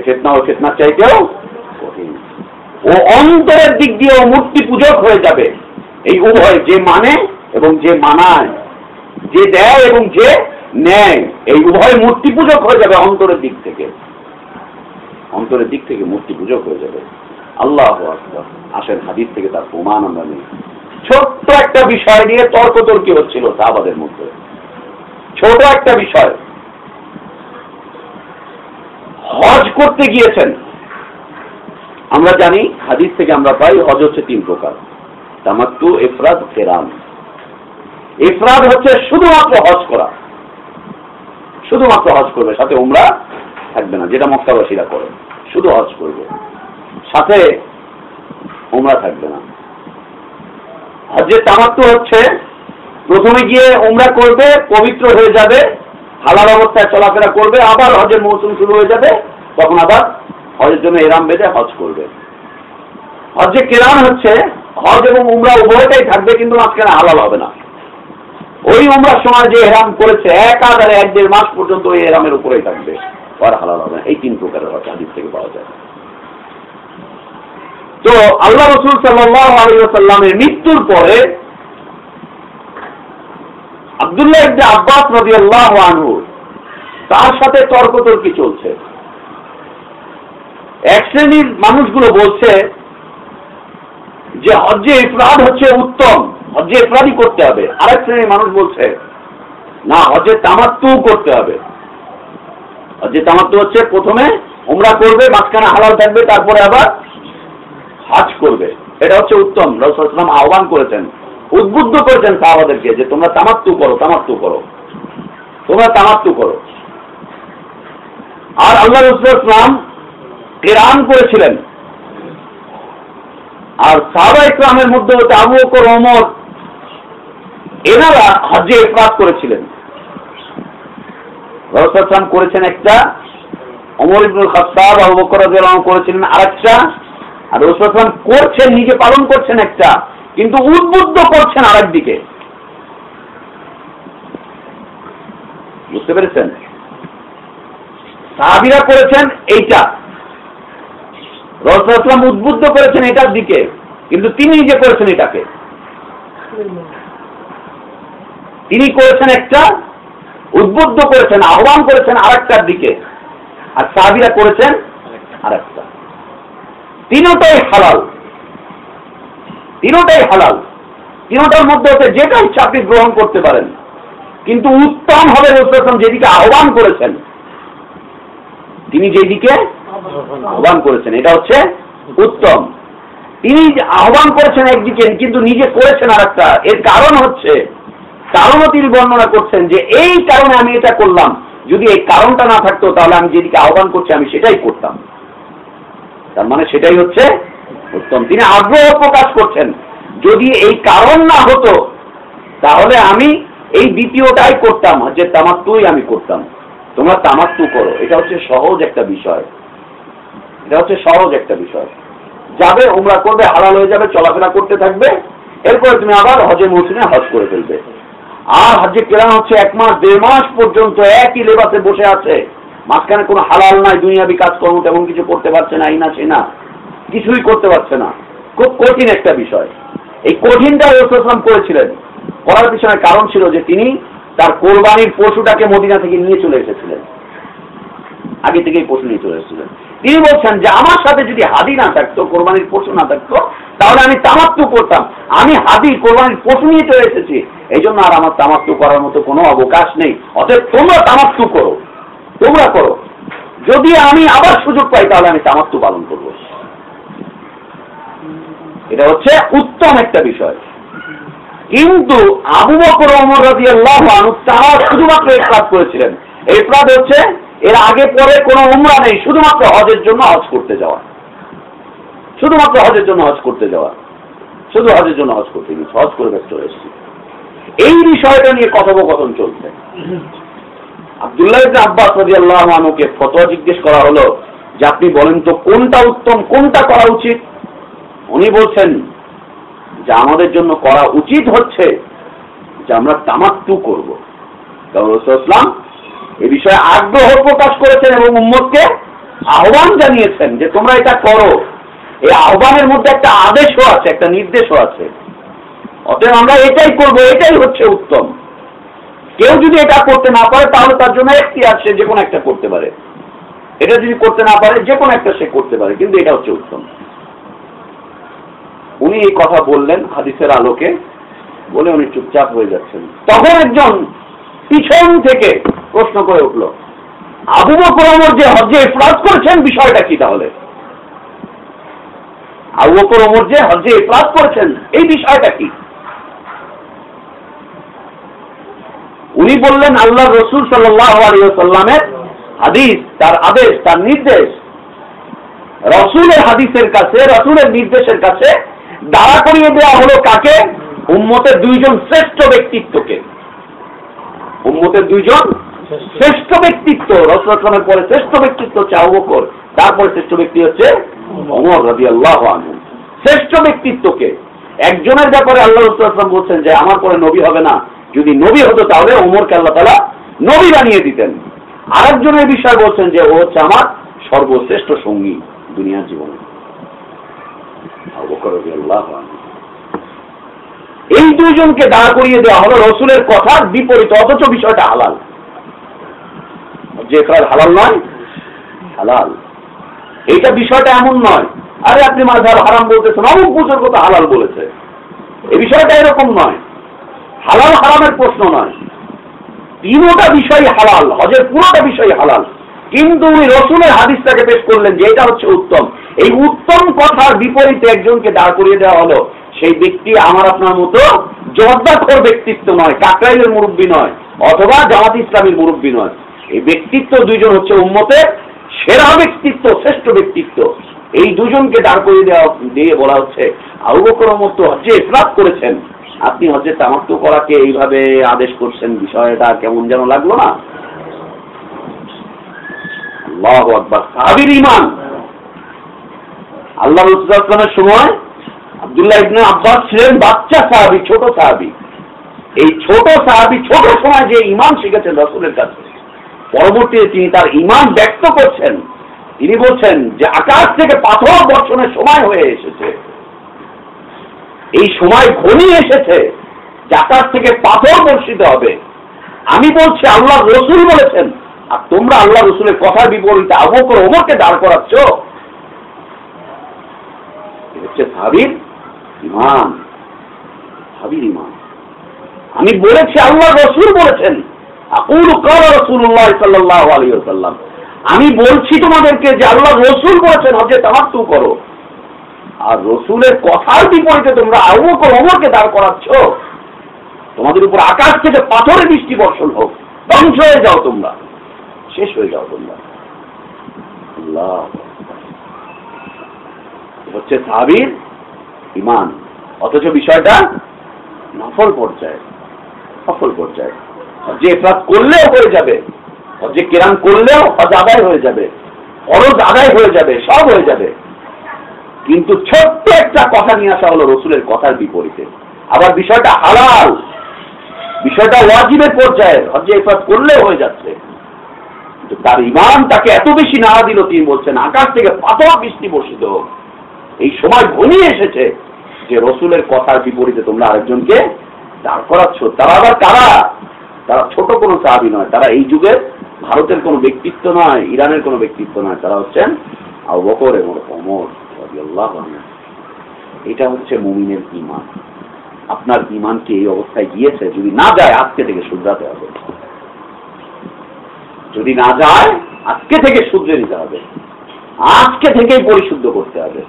Speaker 3: ফেতনা, ও ফেতনার চাইতেও। ও অন্তরের দিক দিয়ে ও মূর্তি পূজক হয়ে যাবে। এই উভয় যে মানে এবং যে মানায়, যে দেয় এবং যে নেয়, এই উভয় মূর্তি পূজক হয়ে যাবে অন্তরের দিক থেকে। অন্তরের দিক থেকে মূর্তি পূজক হয়ে যাবে। আল্লাহ। আসেন হাদিস থেকে তার প্রমাণ আমরা নেই। ছোট্ট একটা বিষয় নিয়ে তর্ক তর্কি হচ্ছিল সাহাবাদের মধ্যে। ছোট একটা বিষয়। হজ করতে গিয়েছেন। আমরা জানি, হাদিস থেকে আমরা পাই, হজ হচ্ছে তিন প্রকার। তামাত্তু, এফরাদ ফেরাম এফরাদ হচ্ছে শুধুমাত্র হজ করা। শুধুমাত্র হজ করবে, সাথে উমরা থাকবে না, যেটা মক্কাবাসীরা করে। শুধু হজ করবে। সাথে উমরা থাকবে না। হজের তামাত্তু হচ্ছে প্রথমে গিয়ে উমরা করবে, পবিত্র হয়ে যাবে, হালাল অবস্থায় চলাফেরা করবে, আবার হজের মৌসুম শুরু হয়ে যাবে, তখন আবার হজের জন্য এরাম বেঁধে হজ করবে। হজে কেরান হচ্ছে, হজ এবং উমরা উভয়টাই থাকবে, কিন্তু মাঝখানে হালাল হবে না। ওই উমরার সময় যে এরাম করেছে একাধারে এক দেড় মাস পর্যন্ত ওই এরামের উপরেই থাকবে আর হালাল হবে না। এই তিন প্রকারের কথা হাদিস থেকে পাওয়া যায়। তো আল্লাহ রসুল সাল্লাহ আলী সাল্লামের মৃত্যুর পরে আবদুল্লাহ ইবনে আব্বাস নদী আল্লাহ আনহু, তার সাথে তর্কতর্কি চলছে। এক শ্রেণির মানুষগুলো বলছে যে হজ্জে ইফরাদ হচ্ছে উত্তম, হজ্জে ইফরাদই করতে হবে। আরেক শ্রেণির মানুষ বলছে, না, হজ্জে তামাত্তু করতে হবে। হজ্জে তামাত্তু হচ্ছে প্রথমে উমরা করবে, মাঝখানে হালাল থাকবে, তারপরে আবার হাজ করবে। এটা হচ্ছে উত্তম রসুলাম আহ্বান করেছেন। উদ্বুদ্ধ করেছেন সাহাবাদেরকে যে তোমরা তামাত্তু করো তামাত্তু করো। তোমরা তামাত্তু করো। আর আল্লাহ রসুলাম কেরান করেছিলেন। আর সাহাবা ইকরামের মধ্যে হচ্ছে আবু বকর, ওমর, এনারা হজ্জে ইফরাত করেছিলেন। রসুলাম করেছেন একটা অমর ইবনুল খাত্তাব, আবু বকর করেছিলেন আরেকটা, আর রসুলাম করছেন, নিজে পালন করছেন একটা। কিন্তু উদ্বুদ্ধ করছেন আরেক দিকে। বুঝতে পেরেছেন? সাহাবিরা করেছেন এইটা। রসুলাম উদ্বুদ্ধ করেছেন এটার দিকে, কিন্তু তিনি নিজে করেছেন এটাকে। তিনি করেছেন একটা, উদ্বুদ্ধ করেছেন, আহ্বান করেছেন আরেকটার দিকে। আর সাহাবিরা করেছেন আর আরেকটা। তিনটাই হালাল। তিনটাই হালাল। তিনটার মধ্যে হচ্ছে যেটা ইচ্ছা আপনি গ্রহণ করতে পারেন। কিন্তু উত্তম হবে রসুলাম যেদিকে আহ্বান করেছেন। তিনি যেদিকে আহ্বান করেছেন, এটা হচ্ছে উত্তম। তিনি আহ্বান করেছেন একদিকে, কিন্তু নিজে করেছেন আর একটা এর কারণ হচ্ছে কারণও তিনি বর্ণনা করছেন যে এই কারণে আমি এটা করলাম। যদি এই কারণটা না থাকতো, তাহলে আমি যেদিকে আহ্বান করছি, আমি সেটাই করতাম। তার মানে সেটাই হচ্ছে উত্তম। তিনি আগ্রহ প্রকাশ করছেন। যদি এই কারণ না হতো, তাহলে আমি এই দ্বিতীয়টাই করতাম, যে তামাত্তুই আমি করতাম। তোমরা তামাত্তু করো। এটা হচ্ছে সহজ একটা বিষয়। এটা হচ্ছে সহজ একটা বিষয়। যাবে, উমরা করবে, হালাল হয়ে যাবে, চলাফেরা করতে থাকবে। এরপরে তুমি আবার হজের মৌসুমে হজ করে ফেলবে। আর হজে কেরান হচ্ছে এক মাস, দেড় মাস পর্যন্ত একই লেবাসে বসে আছে। মাঝখানে কোনো হালাল নাই, দুনিয়াবি কাজকর্ম তেমন কিছু করতে পারছে না, এই না সে না। কিছুই করতে পারছে না। খুব কঠিন একটা বিষয়। এই কঠিনটা রসুলাম করেছিলেন। করার পিছনে কারণ ছিল যে তিনি তার কোরবানির পশুটাকে মদিনা থেকে নিয়ে চলে এসেছিলেন। আগে থেকেই পশু নিয়ে চলে এসেছিলেন। তিনি বলছেন যে, আমার সাথে যদি হাদি না থাকতো, কোরবানির পশু না থাকতো, তাহলে আমি তামাত্তু করতাম। আমি হাদি, কোরবানির পশু নিয়ে চলে এসেছি। এই জন্য আর আমার তামাত্তু করার মতো কোনো অবকাশ নেই। অতএব তোমরা তামাত্তু করো। তোমরা করো। যদি আমি আবার সুযোগ পাই, তাহলে আমি তামাত্তু পালন করব। এটা হচ্ছে উত্তম একটা বিষয়। কিন্তু আবু বকর ওমর রাদিয়াল্লাহু আনহু তারা শুধুমাত্র ইফরাদ করেছিলেন। ইফরাদ হচ্ছে এর আগে পরে কোনো উমরা নেই, শুধুমাত্র হজের জন্য হজ করতে যাওয়া। শুধুমাত্র হজের জন্য হজ করতে যাওয়া। শুধু হজের জন্য হজ করতে গেছি হজ করে ব্যস্ত হয়েছি এই বিষয়টা নিয়ে কথোপকথন চলছে। আব্দুল্লাহ আব্বাস রাদিয়াল্লাহু আনহুকে ফতোয়া জিজ্ঞেস করা হলো যে আপনি বলেন তো কোনটা উত্তম, কোনটা করা উচিত? উনি বলছেন যে আমাদের জন্য করা উচিত হচ্ছে যে আমরা তামাত্তু করব। রসুলাম এ বিষয়ে আগ্রহ প্রকাশ করেছেন এবং উম্মতকে আহ্বান জানিয়েছেন যে তোমরা এটা করো। এই আহ্বানের মধ্যে একটা আদেশও আছে, একটা নির্দেশও আছে। অতএব আমরা এটাই করব, এটাই হচ্ছে উত্তম। কেউ যদি এটা করতে না পারে, তাহলে তার জন্য একটি আছে যে কোনো একটা করতে পারে। এটা যদি করতে না পারে যে কোনো একটা সে করতে পারে, কিন্তু এটা হচ্ছে উত্তম। উনি এই কথা বললেন হাদিসের আলোকে, বলে উনি চুপচাপ হয়ে যাচ্ছেন। তখন একজন পিছন থেকে প্রশ্ন করে উঠল, আবু বকর ওমর যে হজ্জে ইফরাজ করেছেন বিষয়টা কি তাহলে? আবু বকর ওমর যে হজ্জে ইফরাজ করেছেন, এই বিষয়টা কি? উনি বললেন, আল্লাহ রসুল সাল্লামের হাদিস, তার আদেশ, তার নির্দেশ, রসুলের হাদিসের কাছে, রসুলের নির্দেশের কাছে দাঁড়া করিয়ে দেওয়া হলো কাকে? উম্মতের দুইজন শ্রেষ্ঠ ব্যক্তিত্বকে। উম্মতের দুইজন শ্রেষ্ঠ ব্যক্তিত্ব। রসুলের পরে শ্রেষ্ঠ ব্যক্তিত্ব হচ্ছে আবকর তারপরে শ্রেষ্ঠ ব্যক্তি হচ্ছে অমর রবি আল্লাহ শ্রেষ্ঠ ব্যক্তিত্বকে। একজনের ব্যাপারে আল্লাহ রসুলাম বলছেন যে, আমার পরে নবী হবে না। যদি নবী হতো তাহলে ওমরকে আল্লাহ তালা নবী বানিয়ে দিতেন। আরেকজনের বিষয় বলছেন যে, ও হচ্ছে আমার সর্বশ্রেষ্ঠ সঙ্গী দুনিয়ার জীবনে আবু বকর রাদিয়াল্লাহু আনহু। এই দুজনকে দাঁড় করিয়ে দেওয়া হলো রসুলের কথার বিপরীত, অথচ বিষয়টা হালাল। যে কাজ হালাল নয়, হালাল। এইটা বিষয়টা এমন নয়, আরে আপনি মাঝাব হারাম বলতেছেন, অমুক বুঝের কথা হালাল বলেছে। এই বিষয়টা এরকম নয়, হালাল হারামের প্রশ্ন নয়। তিনোটা বিষয় হালাল, হজের পুরোটা বিষয় হালাল। কিন্তু উনি রসুলের হাদিসটাকে পেশ করলেন যে এটা হচ্ছে উত্তম। এই উত্তম কথার বিপরীতে একজনকে দাঁড় করিয়ে দেওয়া হলো। সেই ব্যক্তি আমার আপনার মতো জর্দাখর ব্যক্তিত্ব নয়, কাকরাইলের মুরব্বী নয়, অথবা জামাত ইসলামের মুরব্বী নয়। এই ব্যক্তিত্ব দুইজন হচ্ছে উম্মতের সেরা ব্যক্তিত্ব, শ্রেষ্ঠ ব্যক্তিত্ব। এই দুজনকে দাঁড় করিয়ে দেওয়া, দিয়ে বলা হচ্ছে, আবু বকর মতো হচ্ছে ইফরাত করেছেন। আপনি হচ্ছে তামাক্তু করাকে এইভাবে আদেশ করছেন, বিষয়টা কেমন যেন লাগল না? আল্লাহ আকবার। সাহাবির ইমান আল্লাহ রসুলের সময় আব্দুল্লাহ ইবনে আব্বাস ছিলেন বাচ্চা সাহাবি, ছোট সাহাবি। এই ছোট সাহাবি ছোট সময় যে ইমান শিখেছেন রসুলের কাছে, পরবর্তীতে তিনি তার ইমান ব্যক্ত করছেন। তিনি বলছেন যে আকাশ থেকে পাথর বর্ষণের সময় হয়ে এসেছে। এই সময় ঘনিয়ে এসেছে যে আকাশ থেকে পাথর বর্ষিত হবে। আমি বলছি, আল্লাহ রসুল বলেছেন, আর তোমরা আল্লাহ রসুলের কথার বিপরীতে আবকর ওমরকে দাঁড় করাচ্ছ? হচ্ছে সাবির ইমান। সাবির ইমান। আমি বলেছি, আল্লাহ রসুল বলেছেন আমি বলছি তোমাদেরকে যে আল্লাহ রসুল বলেছেন হজে তামাত্তু করো। আর রসুলের কথার বিপরীতে তোমরা আবু অমরকে দাঁড় করাচ্ছ। তোমাদের উপর আকাশ থেকে পাথরে বৃষ্টি বর্ষণ হোক। ধ্বংস হয়ে যাও তোমরা। শেষ হয়ে যাও তোমরা। আল্লাহ। হচ্ছে সাবির ইমান অথচ বিষয়টা নফল পর্যায়ে সফল পর্যায়ে। যে এফরাত করলেও হয়ে যাবে যে কেরাম করলেও হজ আদায় হয়ে যাবে, ফরজ আদায় হয়ে যাবে, সব হয়ে যাবে। কিন্তু ছোট্ট একটা কথা নিয়ে আসা হলো রসুলের কথার বিপরীতে। আবার বিষয়টা হালাল, বিষয়টা ওয়াজিবের পর্যায়ে, হজ্জে এফরাত করলেও হয়ে যাচ্ছে। তার ইমান তাকে এত বেশি নাড়া দিল, তিনি বলছেন, আকাশ থেকে পাথর বৃষ্টি বর্ষিত হোক। এই সময় ঘনিয়ে এসেছে যে রসুলের কথার বিপরীতে তোমরা আরেকজনকে দাঁড় করাচ্ছ। তারা আবার কারা? তারা ছোট কোনো সাহাবি নয়। তারা এই যুগের ভারতের কোনো ব্যক্তিত্ব নয়, ইরানের কোনো ব্যক্তিত্ব নয়। তারা হচ্ছেন এবং অমর এটা হচ্ছে মুমিনের ইমান আপনার ইমানকে এই অবস্থায় গিয়েছে? যদি না যায়, আজকে থেকে শুধরাতে হবে। যদি না যায়, আজকে থেকে শুধরে নিতে হবে। আজকে থেকেই পরিশুদ্ধ করতে হবে।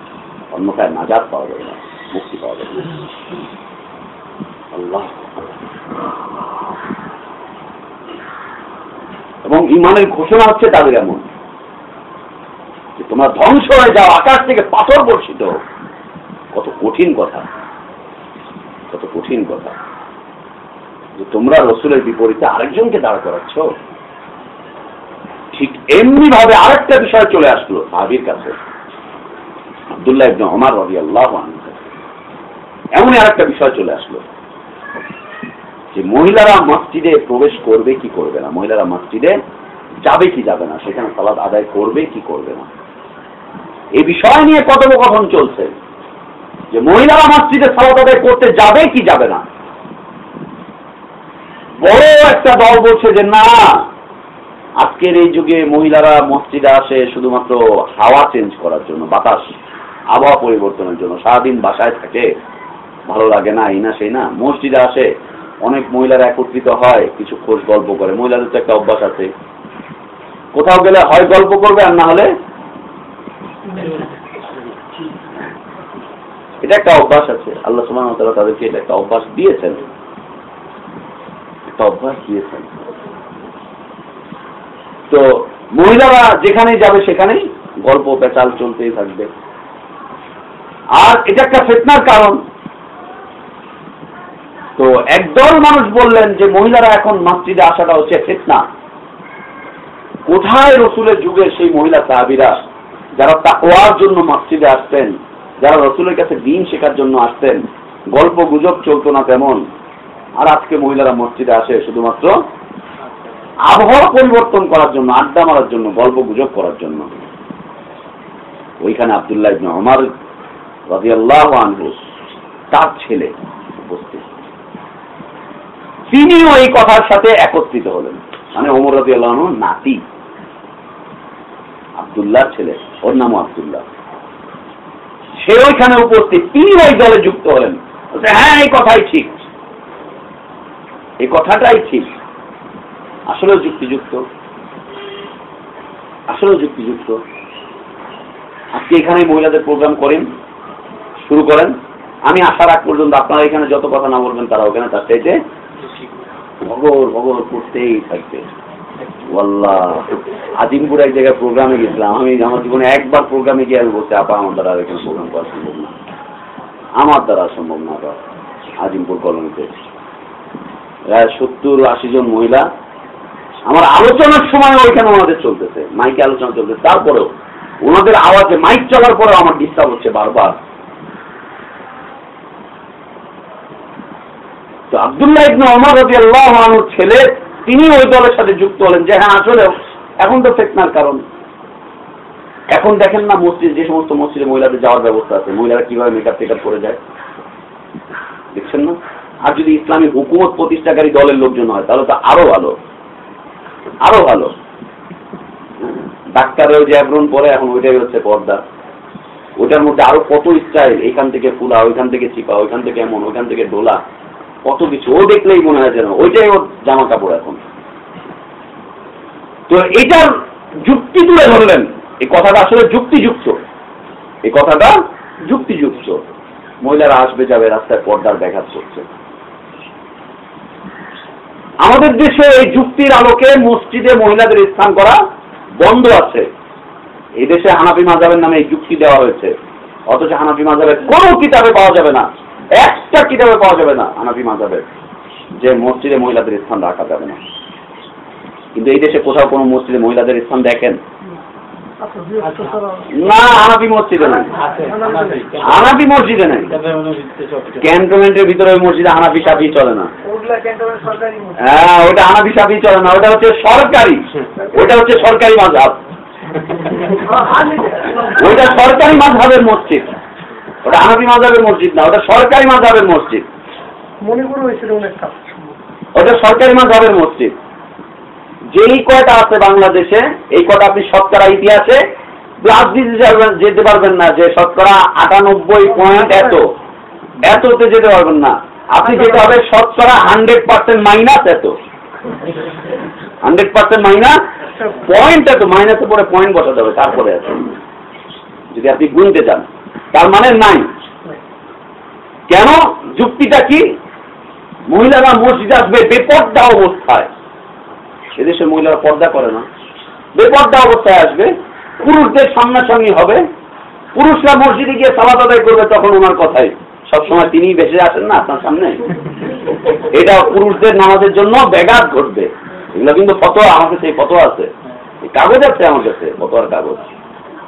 Speaker 3: অন্যথায় নাজাদ পাওয়া যাবে না, মুক্তি পাওয়া যাবে না। এবং ইমানের ঘোষণা হচ্ছে তাদের এমন, যে তোমরা ধ্বংস হয়ে যাও, আকাশ থেকে পাথর বর্ষিত। কত কঠিন কথা, কত কঠিন কথা। যে তোমরা রসুলের বিপরীতে আরেকজনকে দাঁড় করাচ্ছ। ঠিক এমনি ভাবে আরেকটা বিষয় চলে আসলো সাহাবির কাছে। আবদুল্লাহ ইবনে ওমর রাদিয়াল্লাহু আনহু। এমনই আরেকটা বিষয় চলে আসলো। যে মহিলারা মসজিদে প্রবেশ করবে কি করবে না? মহিলারা মসজিদে যাবে কি যাবে না? সেখানে সালাদ আদায় করবে কি করবে না? এই বিষয় নিয়ে কথোপকথন চলছে। যে মহিলারা মসজিদে সালাদ আদায় করতে যাবে কি যাবে না? বড় একটা দল বলছে যে, না, আজকের এই যুগে মহিলারা মসজিদে আসে শুধুমাত্র হাওয়া চেঞ্জ করার জন্য, বাতাস আবহাওয়া পরিবর্তনের জন্য। সারাদিন বাসায় থাকে, ভালো লাগে না, এই না, সেই না। মসজিদে আসে, অনেক মহিলারা একত্রিত হয়, কিছু খোঁজ গল্প করে। মহিলাদের তো একটা অভ্যাস আছে। কোথাও গেলে হয় গল্প করবে আর না হলে? এটা একটা অভ্যাস আছে। আল্লাহ সুমান তাদেরকে এটা একটা অভ্যাস দিয়েছেন। একটা অভ্যাস দিয়েছেন। তো মহিলারা যেখানেই যাবে সেখানেই গল্প, পেঁচাল চলতেই থাকবে। আর এটা একটা ফেতনার কারণ। তো একদল মানুষ বললেন যে, মহিলারা এখন মসজিদে আসাটা হচ্ছে ফেতনা। কোথায় রসুলের যুগে সেই মহিলা সাহাবিরা যারা তাকওয়ার জন্য মসজিদে আসতেন, যারা রসুলের কাছে দিন শেখার জন্য আসতেন, গল্প গুজব চলতো না তেমন, আর আজকে মহিলারা মসজিদে আসে শুধুমাত্র আবহাওয়া পরিবর্তন করার জন্য, আড্ডা মারার জন্য, গল্প গুজব করার জন্য। ওইখানে আবদুল্লাহ ওমর তার ছেলে উপস্থিত। তিনিও এই কথার সাথে একত্রিত হলেন। মানে ওমর রাদিয়াল্লাহু আনহু নাতি আবদুল্লাহ ছেলে, ওর নামও আবদুল্লাহ। সে ওইখানে উপস্থিত তিনি ওই দলে যুক্ত হলেন। হ্যাঁ এই কথাই ঠিক। এই কথাটাই ঠিক। আসলেও যুক্তিযুক্ত। আসলেও যুক্তিযুক্ত। আজকে এখানে মহিলাদের প্রোগ্রাম করেন। শুরু করেন। আমি আসার আগ পর্যন্ত আপনারা এখানে যত কথা না বলবেন তারা ওখানে তার চাইতে ভগর ভগর করতেই থাকবে। আজিমপুর এক জায়গায় প্রোগ্রামে গেছিলাম। আমি আমার জীবনে একবার প্রোগ্রামে গিয়ে আমি বলছি আপা আমার দ্বারা এখানে প্রোগ্রাম করা সম্ভব না। আমার দ্বারা সম্ভব না আপা আজিমপুর কলোনিতে। সত্তর আশি জন মহিলা। আমার আলোচনার সময় ওইখানে ওনাদের চলতেছে, মাইকে আলোচনা চলতেছে। তারপরেও ওনাদের আওয়াজে মাইক চলার পরেও আমার ডিস্টার্ব হচ্ছে বারবার। তো আবদুল্লাহ ইবনে ওমর রাদিয়াল্লাহু আনহুর ছেলে, তিনি ওই দলের সাথে যুক্ত হলেন যে হ্যাঁ আসলে এখন তো ফেতনার কারণ। এখন দেখেন না মসজিদ, যে সমস্ত মসজিদে মহিলাদের যাওয়ার ব্যবস্থা আছে, মহিলারা কীভাবে মেকআপ টেকআপ করে যায়? দেখছেন না? আর যদি ইসলামী হুকুমত প্রতিষ্ঠাকারী দলের লোকজন হয়, তাহলে তো আরও ভালো। আরও ভালো। ডাক্তারেও যে অ্যাব্রন পরে, এখন ওইটাই হচ্ছে পর্দা। ওটার মধ্যে আরও কত স্টাইল এখান থেকে ফুলা, ওইখান থেকে চিপা, ওইখান থেকে এমন, ওইখান থেকে ডোলা। কত কিছু। ও দেখলেই মনে হয় যেন ওইটাই ওর জামা কাপড় এখন। তো এটার যুক্তি তুলে ধরলেন। এই কথাটা আসলে যুক্তিযুক্ত। এই কথাটা যুক্তিযুক্ত। মহিলারা আসবে, যাবে, রাস্তায় পর্দার ব্যাঘাত করছে আমাদের দেশে এই যুক্তির আলোকে মসজিদে মহিলাদের স্থান করা বন্ধ আছে। এই দেশে হানাফি মাজাবের নামে এই যুক্তি দেওয়া হয়েছে। অথচ হানাফি মাজাবের কোনো কিতাবে পাওয়া যাবে না। একটা কিতাবে পাওয়া যাবে না, হানাফি মাজাবের যে মসজিদে মহিলাদের স্থান রাখা যাবে না। কিন্তু এই দেশে কোথাও কোনো মসজিদে মহিলাদের স্থান দেখেন? না, হানাফি মসজিদে নাই। হানাফি মসজিদে নাই। ক্যান্টনমেন্টের ভিতরে ওই মসজিদে হানাফি সাফি চলে না। হ্যাঁ ওটা হানাফি সাফি চলে না ওটা হচ্ছে সরকারি। ওটা হচ্ছে সরকারি মাঝাব ওটা সরকারি মাঝাবের মসজিদ। ওটা হানাফি মাঝাবের মসজিদ না ওটা সরকারি মাঝাবের মসজিদ। ওটা সরকারি মাঝাবের মসজিদ। যেই কয়টা আছে বাংলাদেশে এই কয়টা আপনি শতকরা ইতিহাসে? প্লাস দিতে যেতে পারবেন না যে শতকরা আটানব্বই পয়েন্ট এত। এততে যেতে পারবেন না। আপনি যেতে হবে শতকরা হান্ড্রেড পার্সেন্ট মাইনাস এত। হান্ড্রেড পার্সেন্ট মাইনাস পয়েন্ট এত মাইনাসে পরে পয়েন্ট বসাতে হবে তারপরে আছে। যদি আপনি গুনতে চান। তার মানে নাই। কেন? যুক্তিটা কি? মহিলারা মসজিদে আসবে, বেপর্দা অবস্থায়। এদেশে মহিলারা পর্দা করে না। বেপর্দা অবস্থায় আসবে, পুরুষদের সামনাসামনি হবে। পুরুষরা মসজিদে গিয়ে সালাত আদায় করবে, তখন ওনার কথাই। সবসময় তিনি বেঁচে আসেন না আপনার সামনে? এটা পুরুষদের নামাজের জন্য ব্যাঘাত ঘটবে। এগুলো কিন্তু ফতোয়া আমার কাছে ফতোয়া আছে। কাগজ আছে আমার কাছে, ফতোয়ার কাগজ।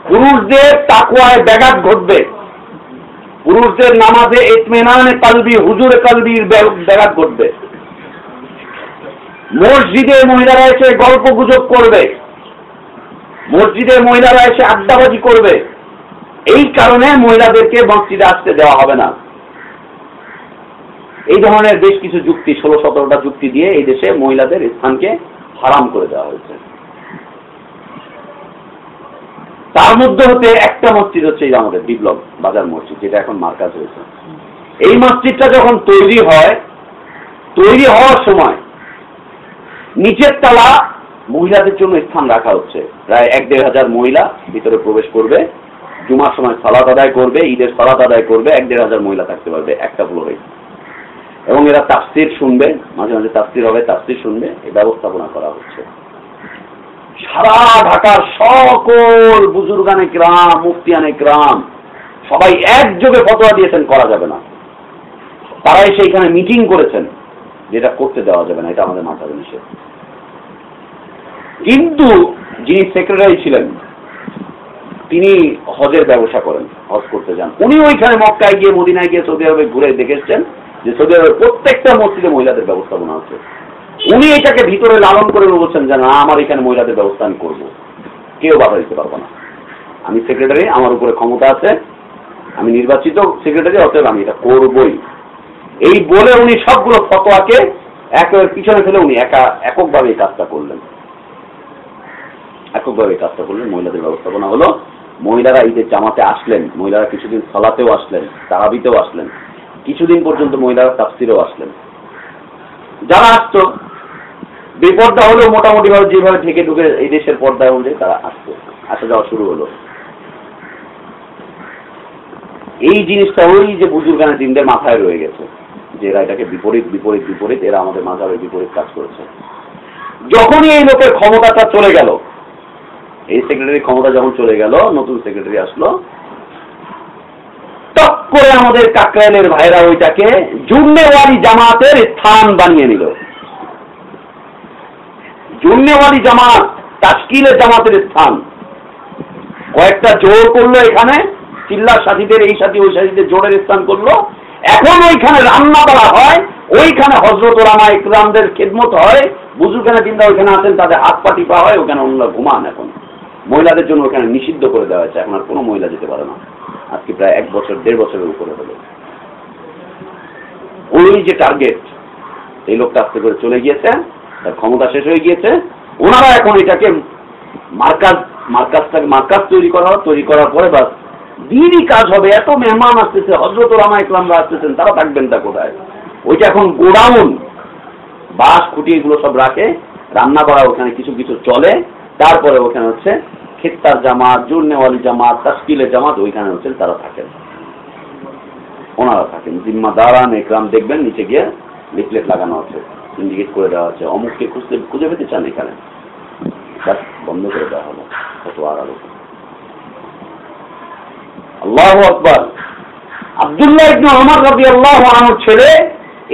Speaker 3: পুরুষদের তাকুয়ায় ব্যাঘাত ঘটবে। পুরুষদের নামাজে ইতমেনানে কালবি, হুজুর কালবির ব্যাঘাত ঘটবে। মসজিদে মহিলারা এসে গল্প গুজব করবে। মসজিদে মহিলারা এসে আড্ডাবাজি করবে। এই কারণে মহিলাদেরকে মসজিদে আসতে দেওয়া হবে না। এই ধরনের বেশ কিছু যুক্তি, ষোলো সতেরোটা যুক্তি দিয়ে এই দেশে মহিলাদের স্থানকে হারাম করে দেওয়া হয়েছে। তার মধ্যে হতে একটা মসজিদ হচ্ছে এই আমাদের বিপ্লব বাজার মসজিদ, যেটা এখন মার্কাজ হয়েছে। এই মসজিদটা যখন তৈরি হয়, তৈরি হওয়ার সময় নিচের তলা মহিলাদের জন্য স্থান রাখা হচ্ছে। প্রায় এক দেড় হাজার মহিলা ভিতরে প্রবেশ করবে। জুমার সময় সালাদ আদায় করবে, ঈদের সালাদ আদায় করবে, এক দেড় হাজার মহিলা থাকতে পারবে একটা ফ্লোরে এবং এরা তাফসির শুনবে, মাঝে মাঝে তাফসির হবে, তাফসির শুনবে, এই ব্যবস্থাপনা করা হচ্ছে। সারা ঢাকার সকল বুজুর্গানে গ্রাম মুফতিয়ানে গ্রাম সবাই একযোগে ফতোয়া দিয়েছেন, করা যাবে না। তারা এসে এখানে মিটিং করেছেন, যেটা করতে দেওয়া যাবে না, এটা আমাদের মাথায় নিষেধ। কিন্তু যিনি সেক্রেটারি ছিলেন, তিনি হজের ব্যবসা করেন, হজ করতে যান। উনি ওইখানে মক্কায় গিয়ে, মদিনায় গিয়ে সৌদি আরবে ঘুরে দেখে এসছেন যে সৌদি আরবের প্রত্যেকটা মসজিদে মহিলাদের ব্যবস্থাপনা আছে। উনি এটাকে ভিতরে লালন করে বলছেন যে, না, আমার এখানে মহিলাদের ব্যবস্থা আমি করব। কেউ বাধা দিতে পারব না। আমি সেক্রেটারি, আমার উপরে ক্ষমতা আছে, আমি নির্বাচিত সেক্রেটারি, অতএব আমি এটা করবই। এই বলে উনি সবগুলো ফতোয়াকে একের পিছনে ফেলে উনি একা এককভাবে এই কাজটা করলেন। এককভাবে এই কাজটা করলেন, মহিলাদের ব্যবস্থাপনা হলো, মহিলারা ঈদের জামাতে আসলেন, মহিলারা কিছুদিন সলাতেও আসলেন, তারাবিতেও আসলেন, কিছুদিন পর্যন্ত মহিলারা তাফসিরেও আসলেন। যারা আসতো বেপর্দা হলেও মোটামুটি ভাবে যেভাবে ঢেকে ঢুকে এই দেশের পর্দা অনুযায়ী তারা আসতো, আসা যাওয়া শুরু হলো। এই জিনিসটা ওই যে বুজুর্গানের দিনদের মাথায় রয়ে গেছে, যে এরা এটাকে বিপরীত বিপরীত বিপরীত, এরা আমাদের মাঝাবের বিপরীত কাজ করেছে। যখনই এই লোকের ক্ষমতাটা চলে গেল, এই সেক্রেটারি ক্ষমতা যখন চলে গেল, নতুন সেক্রেটারি আসলো করে আমাদের কাকরাইলের ভাইরা ওইটাকে জুন্নেওয়ালি জামাতের স্থান বানিয়ে নিল। জুন্নেওয়ালি জামাত তাস্কিলের জামাতের স্থান। কয়েকটা জোর করল এখানে, চিল্লার সাথীদের, এই সাথী, ওই সাথীদের জোরের স্থান করল। এখন ওইখানে রান্না করা হয়, ওইখানে হজরত রামা ইকরামদের খেদমত হয়। বুজুরখানে চিন্তা ওইখানে আছেন তাদের হাত পা টিপা হয় ওখানে অন্যরা ঘুমান এখন। মহিলাদের জন্য ওখানে নিষিদ্ধ করে দেওয়া হয়েছে, এখন আর কোনো মহিলা যেতে পারে না। আজকে প্রায় এক বছর, দেড় বছরের উপরে হলো। ওই যে টার্গেট এই লোকটা আস্তে করে চলে গিয়েছে, তার ক্ষমতা শেষ হয়ে গিয়েছে। ওনারা এখন এটাকে মার্কাজ মার্কাজটাকে মার্কাজ তৈরি করা, তৈরি করার পরে বাস, দিনই কাজ হবে, এত মেহমান আসতেছে হজরত রামা ইসলামরা আসতেছেন, তারা থাকবেন তা কোথায়? ওইটা এখন গোডাউন। বাঁশ, খুঁটি এগুলো সব রাখে, রান্না করা ওখানে কিছু কিছু চলে, তারপরে ওখানে হচ্ছে খেত্তার জামাত জুরনেওয়ালি জামাত তাস্কিলের জামাত, ওইখানে হচ্ছেন তারা থাকেন। ওনারা থাকেন। জিম্মা দাঁড়ান একরাম, দেখবেন নিচে গিয়ে লিফলেট লাগানো আছে ইন্ডিকেট করে দেওয়া আছে। অমুককে খুঁজতে খুঁজে পেতে চান এখানে। বন্ধ করে দেওয়া হলো কত আর। আলো আল্লাহ আকবর। আবদুল্লাহ ইবনে ওমর রাদিয়াল্লাহু আনহুর ছেলে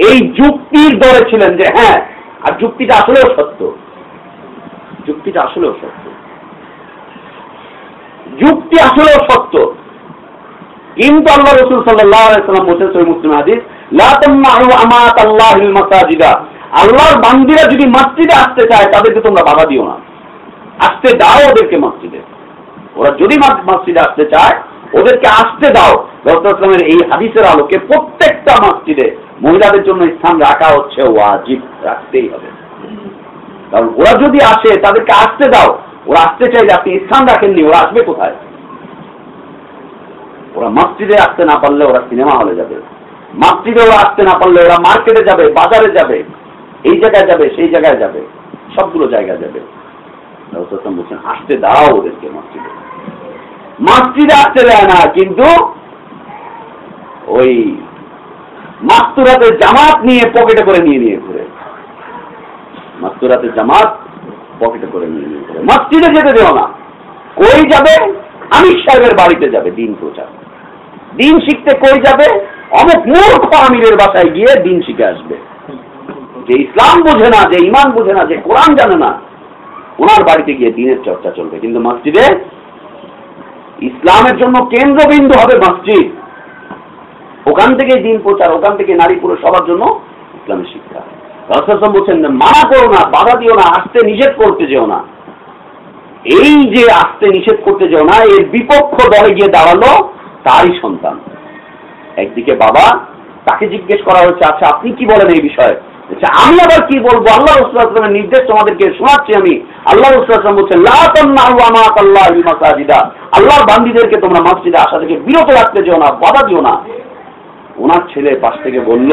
Speaker 3: এই যুক্তির দরে ছিলেন যে হ্যাঁ আর যুক্তিটা আসলেও সত্য। যুক্তিটা আসলেও সত্য। যুক্তি আসলেও সত্য। কিন্তু আল্লাহ রসুল আলাইসাল্লাম বলছেন সহি মুসলিম হাদিস আল্লাহর বান্দিরা যদি মসজিদে আসতে চায়, তাদেরকে তোমরা বাধা দিও না। আসতে দাও ওদেরকে মসজিদে। ওরা যদি মসজিদে আসতে চায়, ওদেরকে আসতে দাও। রসুলামের এই হাদিসের আলোকে প্রত্যেকটা মসজিদে মহিলাদের জন্য স্থান রাখা হচ্ছে ওয়াজিব, রাখতেই হবে। কারণ ওরা যদি আসে, তাদেরকে আসতে দাও। ওরা আসতে চাইলে আপনি স্থান রাখেননি, ওরা আসবে কোথায়? ওরা মসজিদে আসতে না পারলে ওরা সিনেমা হলে যাবে। মসজিদে ওরা আসতে না পারলে ওরা মার্কেটে যাবে, বাজারে যাবে, এই জায়গায় যাবে, সেই জায়গায় যাবে, সবগুলো জায়গায় যাবে। বলছেন, আসতে দাও ওদেরকে মসজিদে। মসজিদে আসতে দেয় না, কিন্তু ওই মাস্তুরাতের জামাত নিয়ে পকেটে করে নিয়ে নিয়ে ঘুরে। মাস্তুরাতের জামাত পকেটে করে নিয়ে নিয়ে ঘুরে মসজিদে যেতে দেও না। কই যাবে? আমির সাহেবের বাড়িতে যাবে, দিন প্রচার। দিন শিখতে কই যাবে? অমুক মূর্খ আমিরের বাসায় গিয়ে দিন শিখে আসবে। যে ইসলাম বোঝে না, যে ইমান বোঝে না, যে কোরআন জানে না, ওনার বাড়িতে গিয়ে দিনের চর্চা চলবে। কিন্তু মসজিদে ইসলামের জন্য কেন্দ্রবিন্দু হবে মসজিদ। ওখান থেকে দিন প্রচার, ওখান থেকে নারী পুরুষ সবার জন্য ইসলামের শিক্ষা। রসম বলছেন, মানা করো না, বাধা দিও না, আসতে নিষেধ করতে যেও না। এই যে আসতে নিষেধ করতে যেও না, এর বিপক্ষ দলে গিয়ে দাঁড়াল তারই সন্তান। একদিকে বাবা, তাকে জিজ্ঞেস করা হচ্ছে আচ্ছা আপনি কি বলেন এই বিষয়ে? আচ্ছা আমি আবার কি বলব? আল্লাহ রসুলামের নির্দেশ তোমাদেরকে শোনাচ্ছি আমি। আল্লাহ রসুলাম বলছেন আল্লাহর বান্দিদেরকে তোমরা মসজিদে আসা থেকে বিরত রাখতে যেও না, বাধা দিও না। ওনার ছেলে পাশ থেকে বলল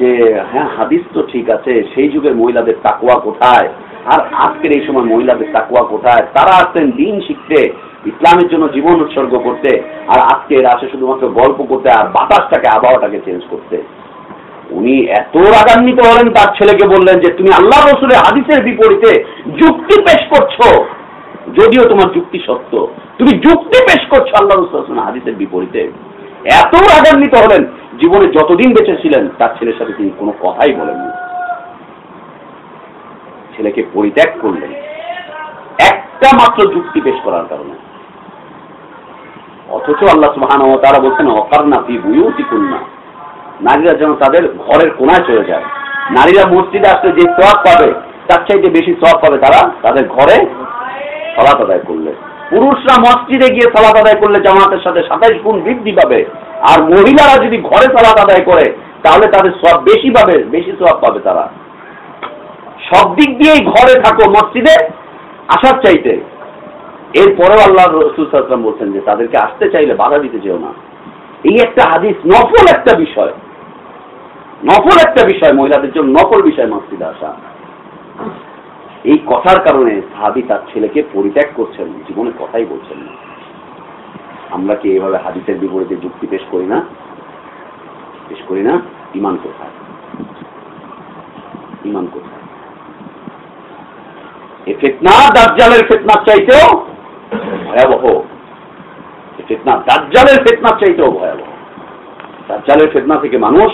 Speaker 3: যে হ্যাঁ হাদিস তো ঠিক আছে, সেই যুগের মহিলাদের তাকুয়া কোথায়? আর আজকের এই সময় মহিলাদের তাকুয়া কোথায়? তারা আসতেন দিন শিখতে, ইসলামের জন্য জীবন উৎসর্গ করতে, আর আজকে এরা আসে শুধুমাত্র গল্প করতে আর বাতাসটাকে, আবহাওয়াটাকে চেঞ্জ করতে। উনি এত রাগান্বিত হলেন, তার ছেলেকে বললেন যে, তুমি আল্লাহ রসুলের হাদিসের বিপরীতে যুক্তি পেশ করছ। যদিও তোমার যুক্তি সত্য, তুমি যুক্তি পেশ করছ আল্লাহ রসুল হাদিসের বিপরীতে। এত রাগান্বিত হলেন জীবনে যতদিন বেঁচে ছিলেন, তার ছেলের সাথে তিনি কোনো কথাই বলেননি। ছেলেকে পরিত্যাগ করলেন। একটা মাত্র যুক্তি পেশ করার কারণে। অথচ আল্লাহ সুবহান ও তারা বলছেন, অকারনা ফি বুয়ুতি কুন্না নারীরা যেন তাদের ঘরের কোনায় চলে যায়। নারীরা মসজিদে আসলে যে সব পাবে, তার চাইতে বেশি সব পাবে তারা তাদের ঘরে সলাত আদায় করলে। পুরুষরা মসজিদে গিয়ে সলাত আদায় করলে জামাতের সাথে সাতাইশ গুণ বৃদ্ধি পাবে। আর মহিলারা যদি ঘরে সলাত আদায় করে, তাহলে তাদের সব বেশি পাবে, বেশি সব পাবে তারা। সব দিক দিয়েই ঘরে থাকো মসজিদে আসার চাইতে। এরপরেও আল্লাহ রসুলাম বলছেন যে, তাদেরকে আসতে চাইলে বাধা দিতে চেও না। এই একটা হাদিস নফল একটা বিষয়। নফল একটা বিষয়, মহিলাদের জন্য নফল বিষয় মসজিদে আসা। এই কথার কারণে সাহাবি তার ছেলেকে পরিত্যাগ করছেন, জীবনে কথাই বলছেন না। আমরা কি এভাবে হাদিসের বিপরীতে যুক্তি পেশ করি না? পেশ করি না? ইমান কোথায়? ইমান কোথায়? এ ফেতনা দাজ্জালের ফেতনার চাইতেও ভয়াবহ। ফেতনা দাজ্জালের ফেতনার চাইতেও ভয়াবহ। দাজ্জালের ফেতনা থেকে মানুষ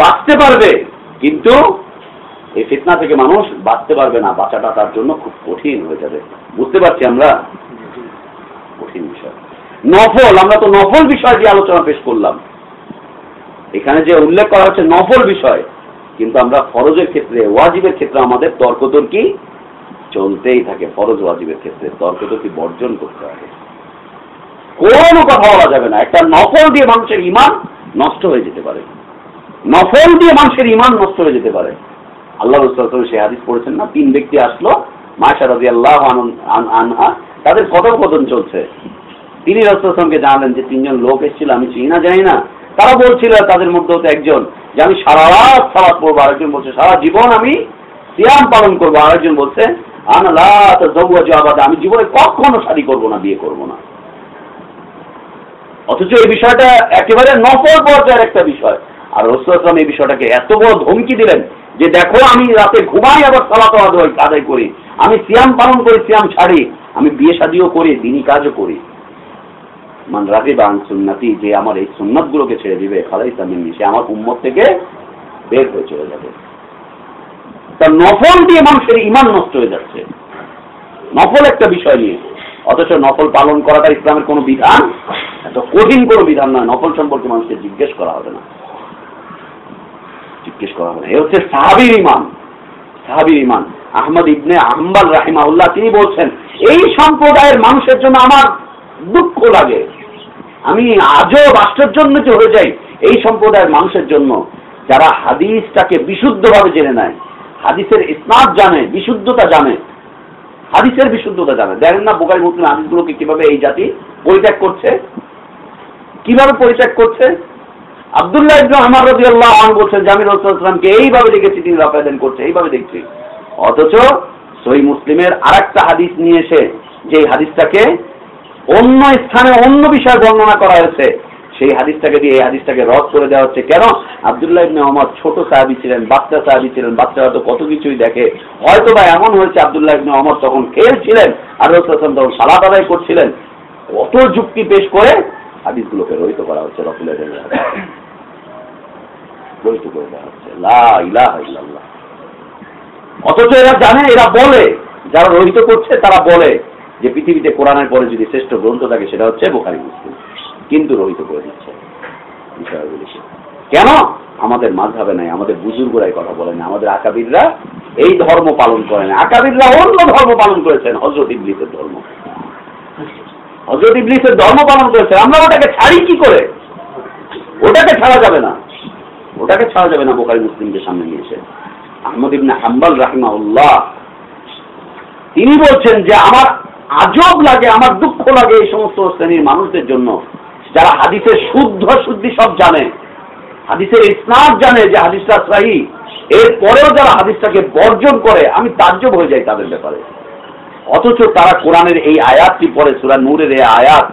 Speaker 3: বাঁচতে পারবে, কিন্তু এই ফিতনা থেকে মানুষ বাঁচতে পারবে না। বাঁচাটা তার জন্য খুব কঠিন হয়ে যাবে। বুঝতে পারছি আমরা? কঠিন বিষয়। নফল, আমরা তো নফল বিষয় দিয়ে আলোচনা পেশ করলাম। এখানে যে উল্লেখ করা হচ্ছে নফল বিষয়, কিন্তু আমরা ফরজের ক্ষেত্রে, ওয়াজিবের ক্ষেত্রে আমাদের তর্কতর্কি চলতেই থাকে, ফরজ ওয়াজিবের ক্ষেত্রে। তর্কতর্কি বর্জন করতে হবে? কোনো কথা বলা যাবে না। একটা নফল দিয়ে মানুষের ইমান নষ্ট হয়ে যেতে পারে। নফল দিয়ে মানুষের ইমান নষ্ট হয়ে যেতে পারে। আল্লাহ সে হাদিস পড়েছেন না? তিন ব্যক্তি আসলো মাশা রাজি আল্লাহ আনহা। তাদের কথোপকথন চলছে। তিনি রসুলকে জানালেন যে তিনজন লোক এসেছিল, আমি চিনি না, জানি না। তারা বলছিল, তাদের মধ্যে হতো একজন যে আমি সারা রাত সালাদ পড়ব, আরেকজন বলছে, সারা জীবন আমি সিয়াম পালন করব। আরেকজন বলছে আমি জীবনে কখনো শাড়ি করব না, বিয়ে করব না। অথচ এই বিষয়টা একেবারে নফল পর্যায়ের একটা বিষয়। আর রসুলাম এই বিষয়টাকে এত বড় ধমকি দিলেন যে, দেখো, আমি রাতে ঘুমাই, আবার সালাত আদায় করি। আমি সিয়াম পালন করি, সিয়াম ছাড়ি। আমি বিয়ে শাদিও করি, দিনই কাজও করি। মান রাগে বা সুন্নাতি, যে আমার এই সুন্নাত গুলোকে ছেড়ে দিবে খালাই ইসলামিনী সে আমার উম্মত থেকে বের হয়ে চলে যাবে। তার নফল দিয়ে মানুষের ইমান নষ্ট হয়ে যাচ্ছে। নফল একটা বিষয় নিয়ে। অথচ নফল পালন করাটা ইসলামের কোনো বিধান, এত কঠিন কোনো বিধান নয়। নফল সম্পর্কে মানুষকে জিজ্ঞেস করা হবে না। জিজ্ঞেস করা হবে না। এ হচ্ছে সাহাবির ইমান সাহাবির ইমান আহমদ ইবনে আহম্বাল রাহিমাউল্লাহ তিনি বলছেন, এই সম্প্রদায়ের মানুষের জন্য আমার দুঃখ লাগে। আমি আজও আশ্চর্যান্বিত হয়ে যাই এই সম্প্রদায়ের মানুষের জন্য যারা হাদিসটাকে বিশুদ্ধভাবে জেনে নেয়, হাদিসের ইসনাদ জানে, বিশুদ্ধতা জানে, হাদিসের বিশুদ্ধতা জানে। দেখেন না বোকারি মুসলিম হাদিসগুলোকে কীভাবে এই জাতি পরিত্যাগ করছে? কীভাবে পরিত্যাগ করছে? আবদুল্লাহ ইবনে আমার রবি আল্লাহ বলছেন জামির রসুলামকে এইভাবে দেখেছি, তিনি রফায়দান করছে, এইভাবে দেখছি। অথচ সই মুসলিমের আর হাদিস নিয়ে এসে যে হাদিসটাকে অন্য স্থানে অন্য বিষয় বর্ণনা করা হয়েছে। সেই হাদিসটাকে দিয়ে এই হাদিসটাকে রদ করে দেওয়া হচ্ছে। কেন? আবদুল্লাহ ইবনে ওমর ছোট সাহাবি ছিলেন, বাচ্চা সাহাবি ছিলেন বাচ্চারা তো কত কিছুই দেখে। হয়তো বা এমন হয়েছে আবদুল্লাহ ইবনে ওমর তখন খেলছিলেন আর তখন সালাদ আদায় করছিলেন। কত যুক্তি পেশ করে হাদিসগুলোকে রহিত করা হচ্ছে রসুলের রহিত করে দেওয়া হচ্ছে। অথচ এরা জানে, এরা বলে। যারা রহিত করছে, তারা বলে। যে পৃথিবীতে কোরআনের পরে যদি শ্রেষ্ঠ গ্রন্থ থাকে, সেটা হচ্ছে বোখারি মুসলিম। কিন্তু রহিত করে দিচ্ছে। বিষয়গুলি কেন? আমাদের মাঝাবে নাই, আমাদের বুজুর্গরাই কথা বলেন আমাদের আকাবিররা এই ধর্ম পালন করেন আকাবিররা অন্য ধর্ম পালন করেছেন হজরত ইবলিসের ধর্ম। হজরত ইবলিসের ধর্ম পালন করেছেন, আমরা ওটাকে ছাড়ি কি করে? ওটাকে ছাড়া যাবে না। ওটাকে ছাড়া যাবে না বোকারি মুসলিমদের সামনে নিয়ে এসে। আহমদ ইবনে হাম্বাল রাহিমাউল্লাহ তিনি বলছেন যে আমার আজব লাগে, আমার দুঃখ লাগে এই সমস্ত শ্রেণির মানুষদের জন্য। যারা হাদিসের শুদ্ধ শুদ্ধি সব জানে, হাদিসের ইসনাদ জানে যে হাদিসটা সাহি, এরপরেও যারা হাদিসটাকে বর্জন করে, আমি তাজ্জব হয়ে যাই তাদের ব্যাপারে। অথচ তারা কোরআনের এই আয়াতটি পড়ে, সুরা নূরের এই আয়াত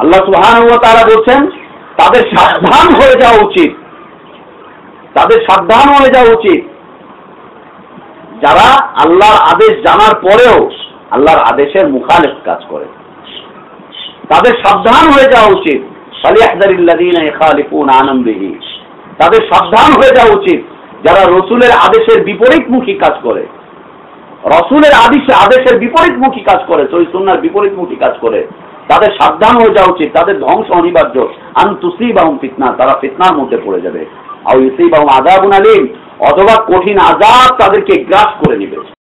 Speaker 3: আল্লাহ ওয়া তাআলা বলছেন, তাদের সাবধান হয়ে যাওয়া উচিত। তাদের সাবধান হয়ে যাওয়া উচিত। যারা আল্লাহর আদেশ জানার পরেও আল্লাহর আদেশের মুখালেফ কাজ করে। তাদের সাবধান হয়ে যাওয়া উচিত। তাদের সাবধান হয়ে যাওয়া উচিত। যারা রসুলের আদেশের বিপরীত মুখী কাজ করে। রসুলের আদেশে আদেশের বিপরীত মুখী কাজ করে সই বিপরীত মুখী কাজ করে। তাদের সাবধান হয়ে যাওয়া উচিত। তাদের ধ্বংস অনিবার্য। আন্তুসিব এবং ফিতনা। তারা ফিতনার মধ্যে পড়ে যাবে। আউ ইসেই বাবু আজাবুন আলিম অথবা কঠিন আজাব তাদেরকে গ্রাস করে নিবে।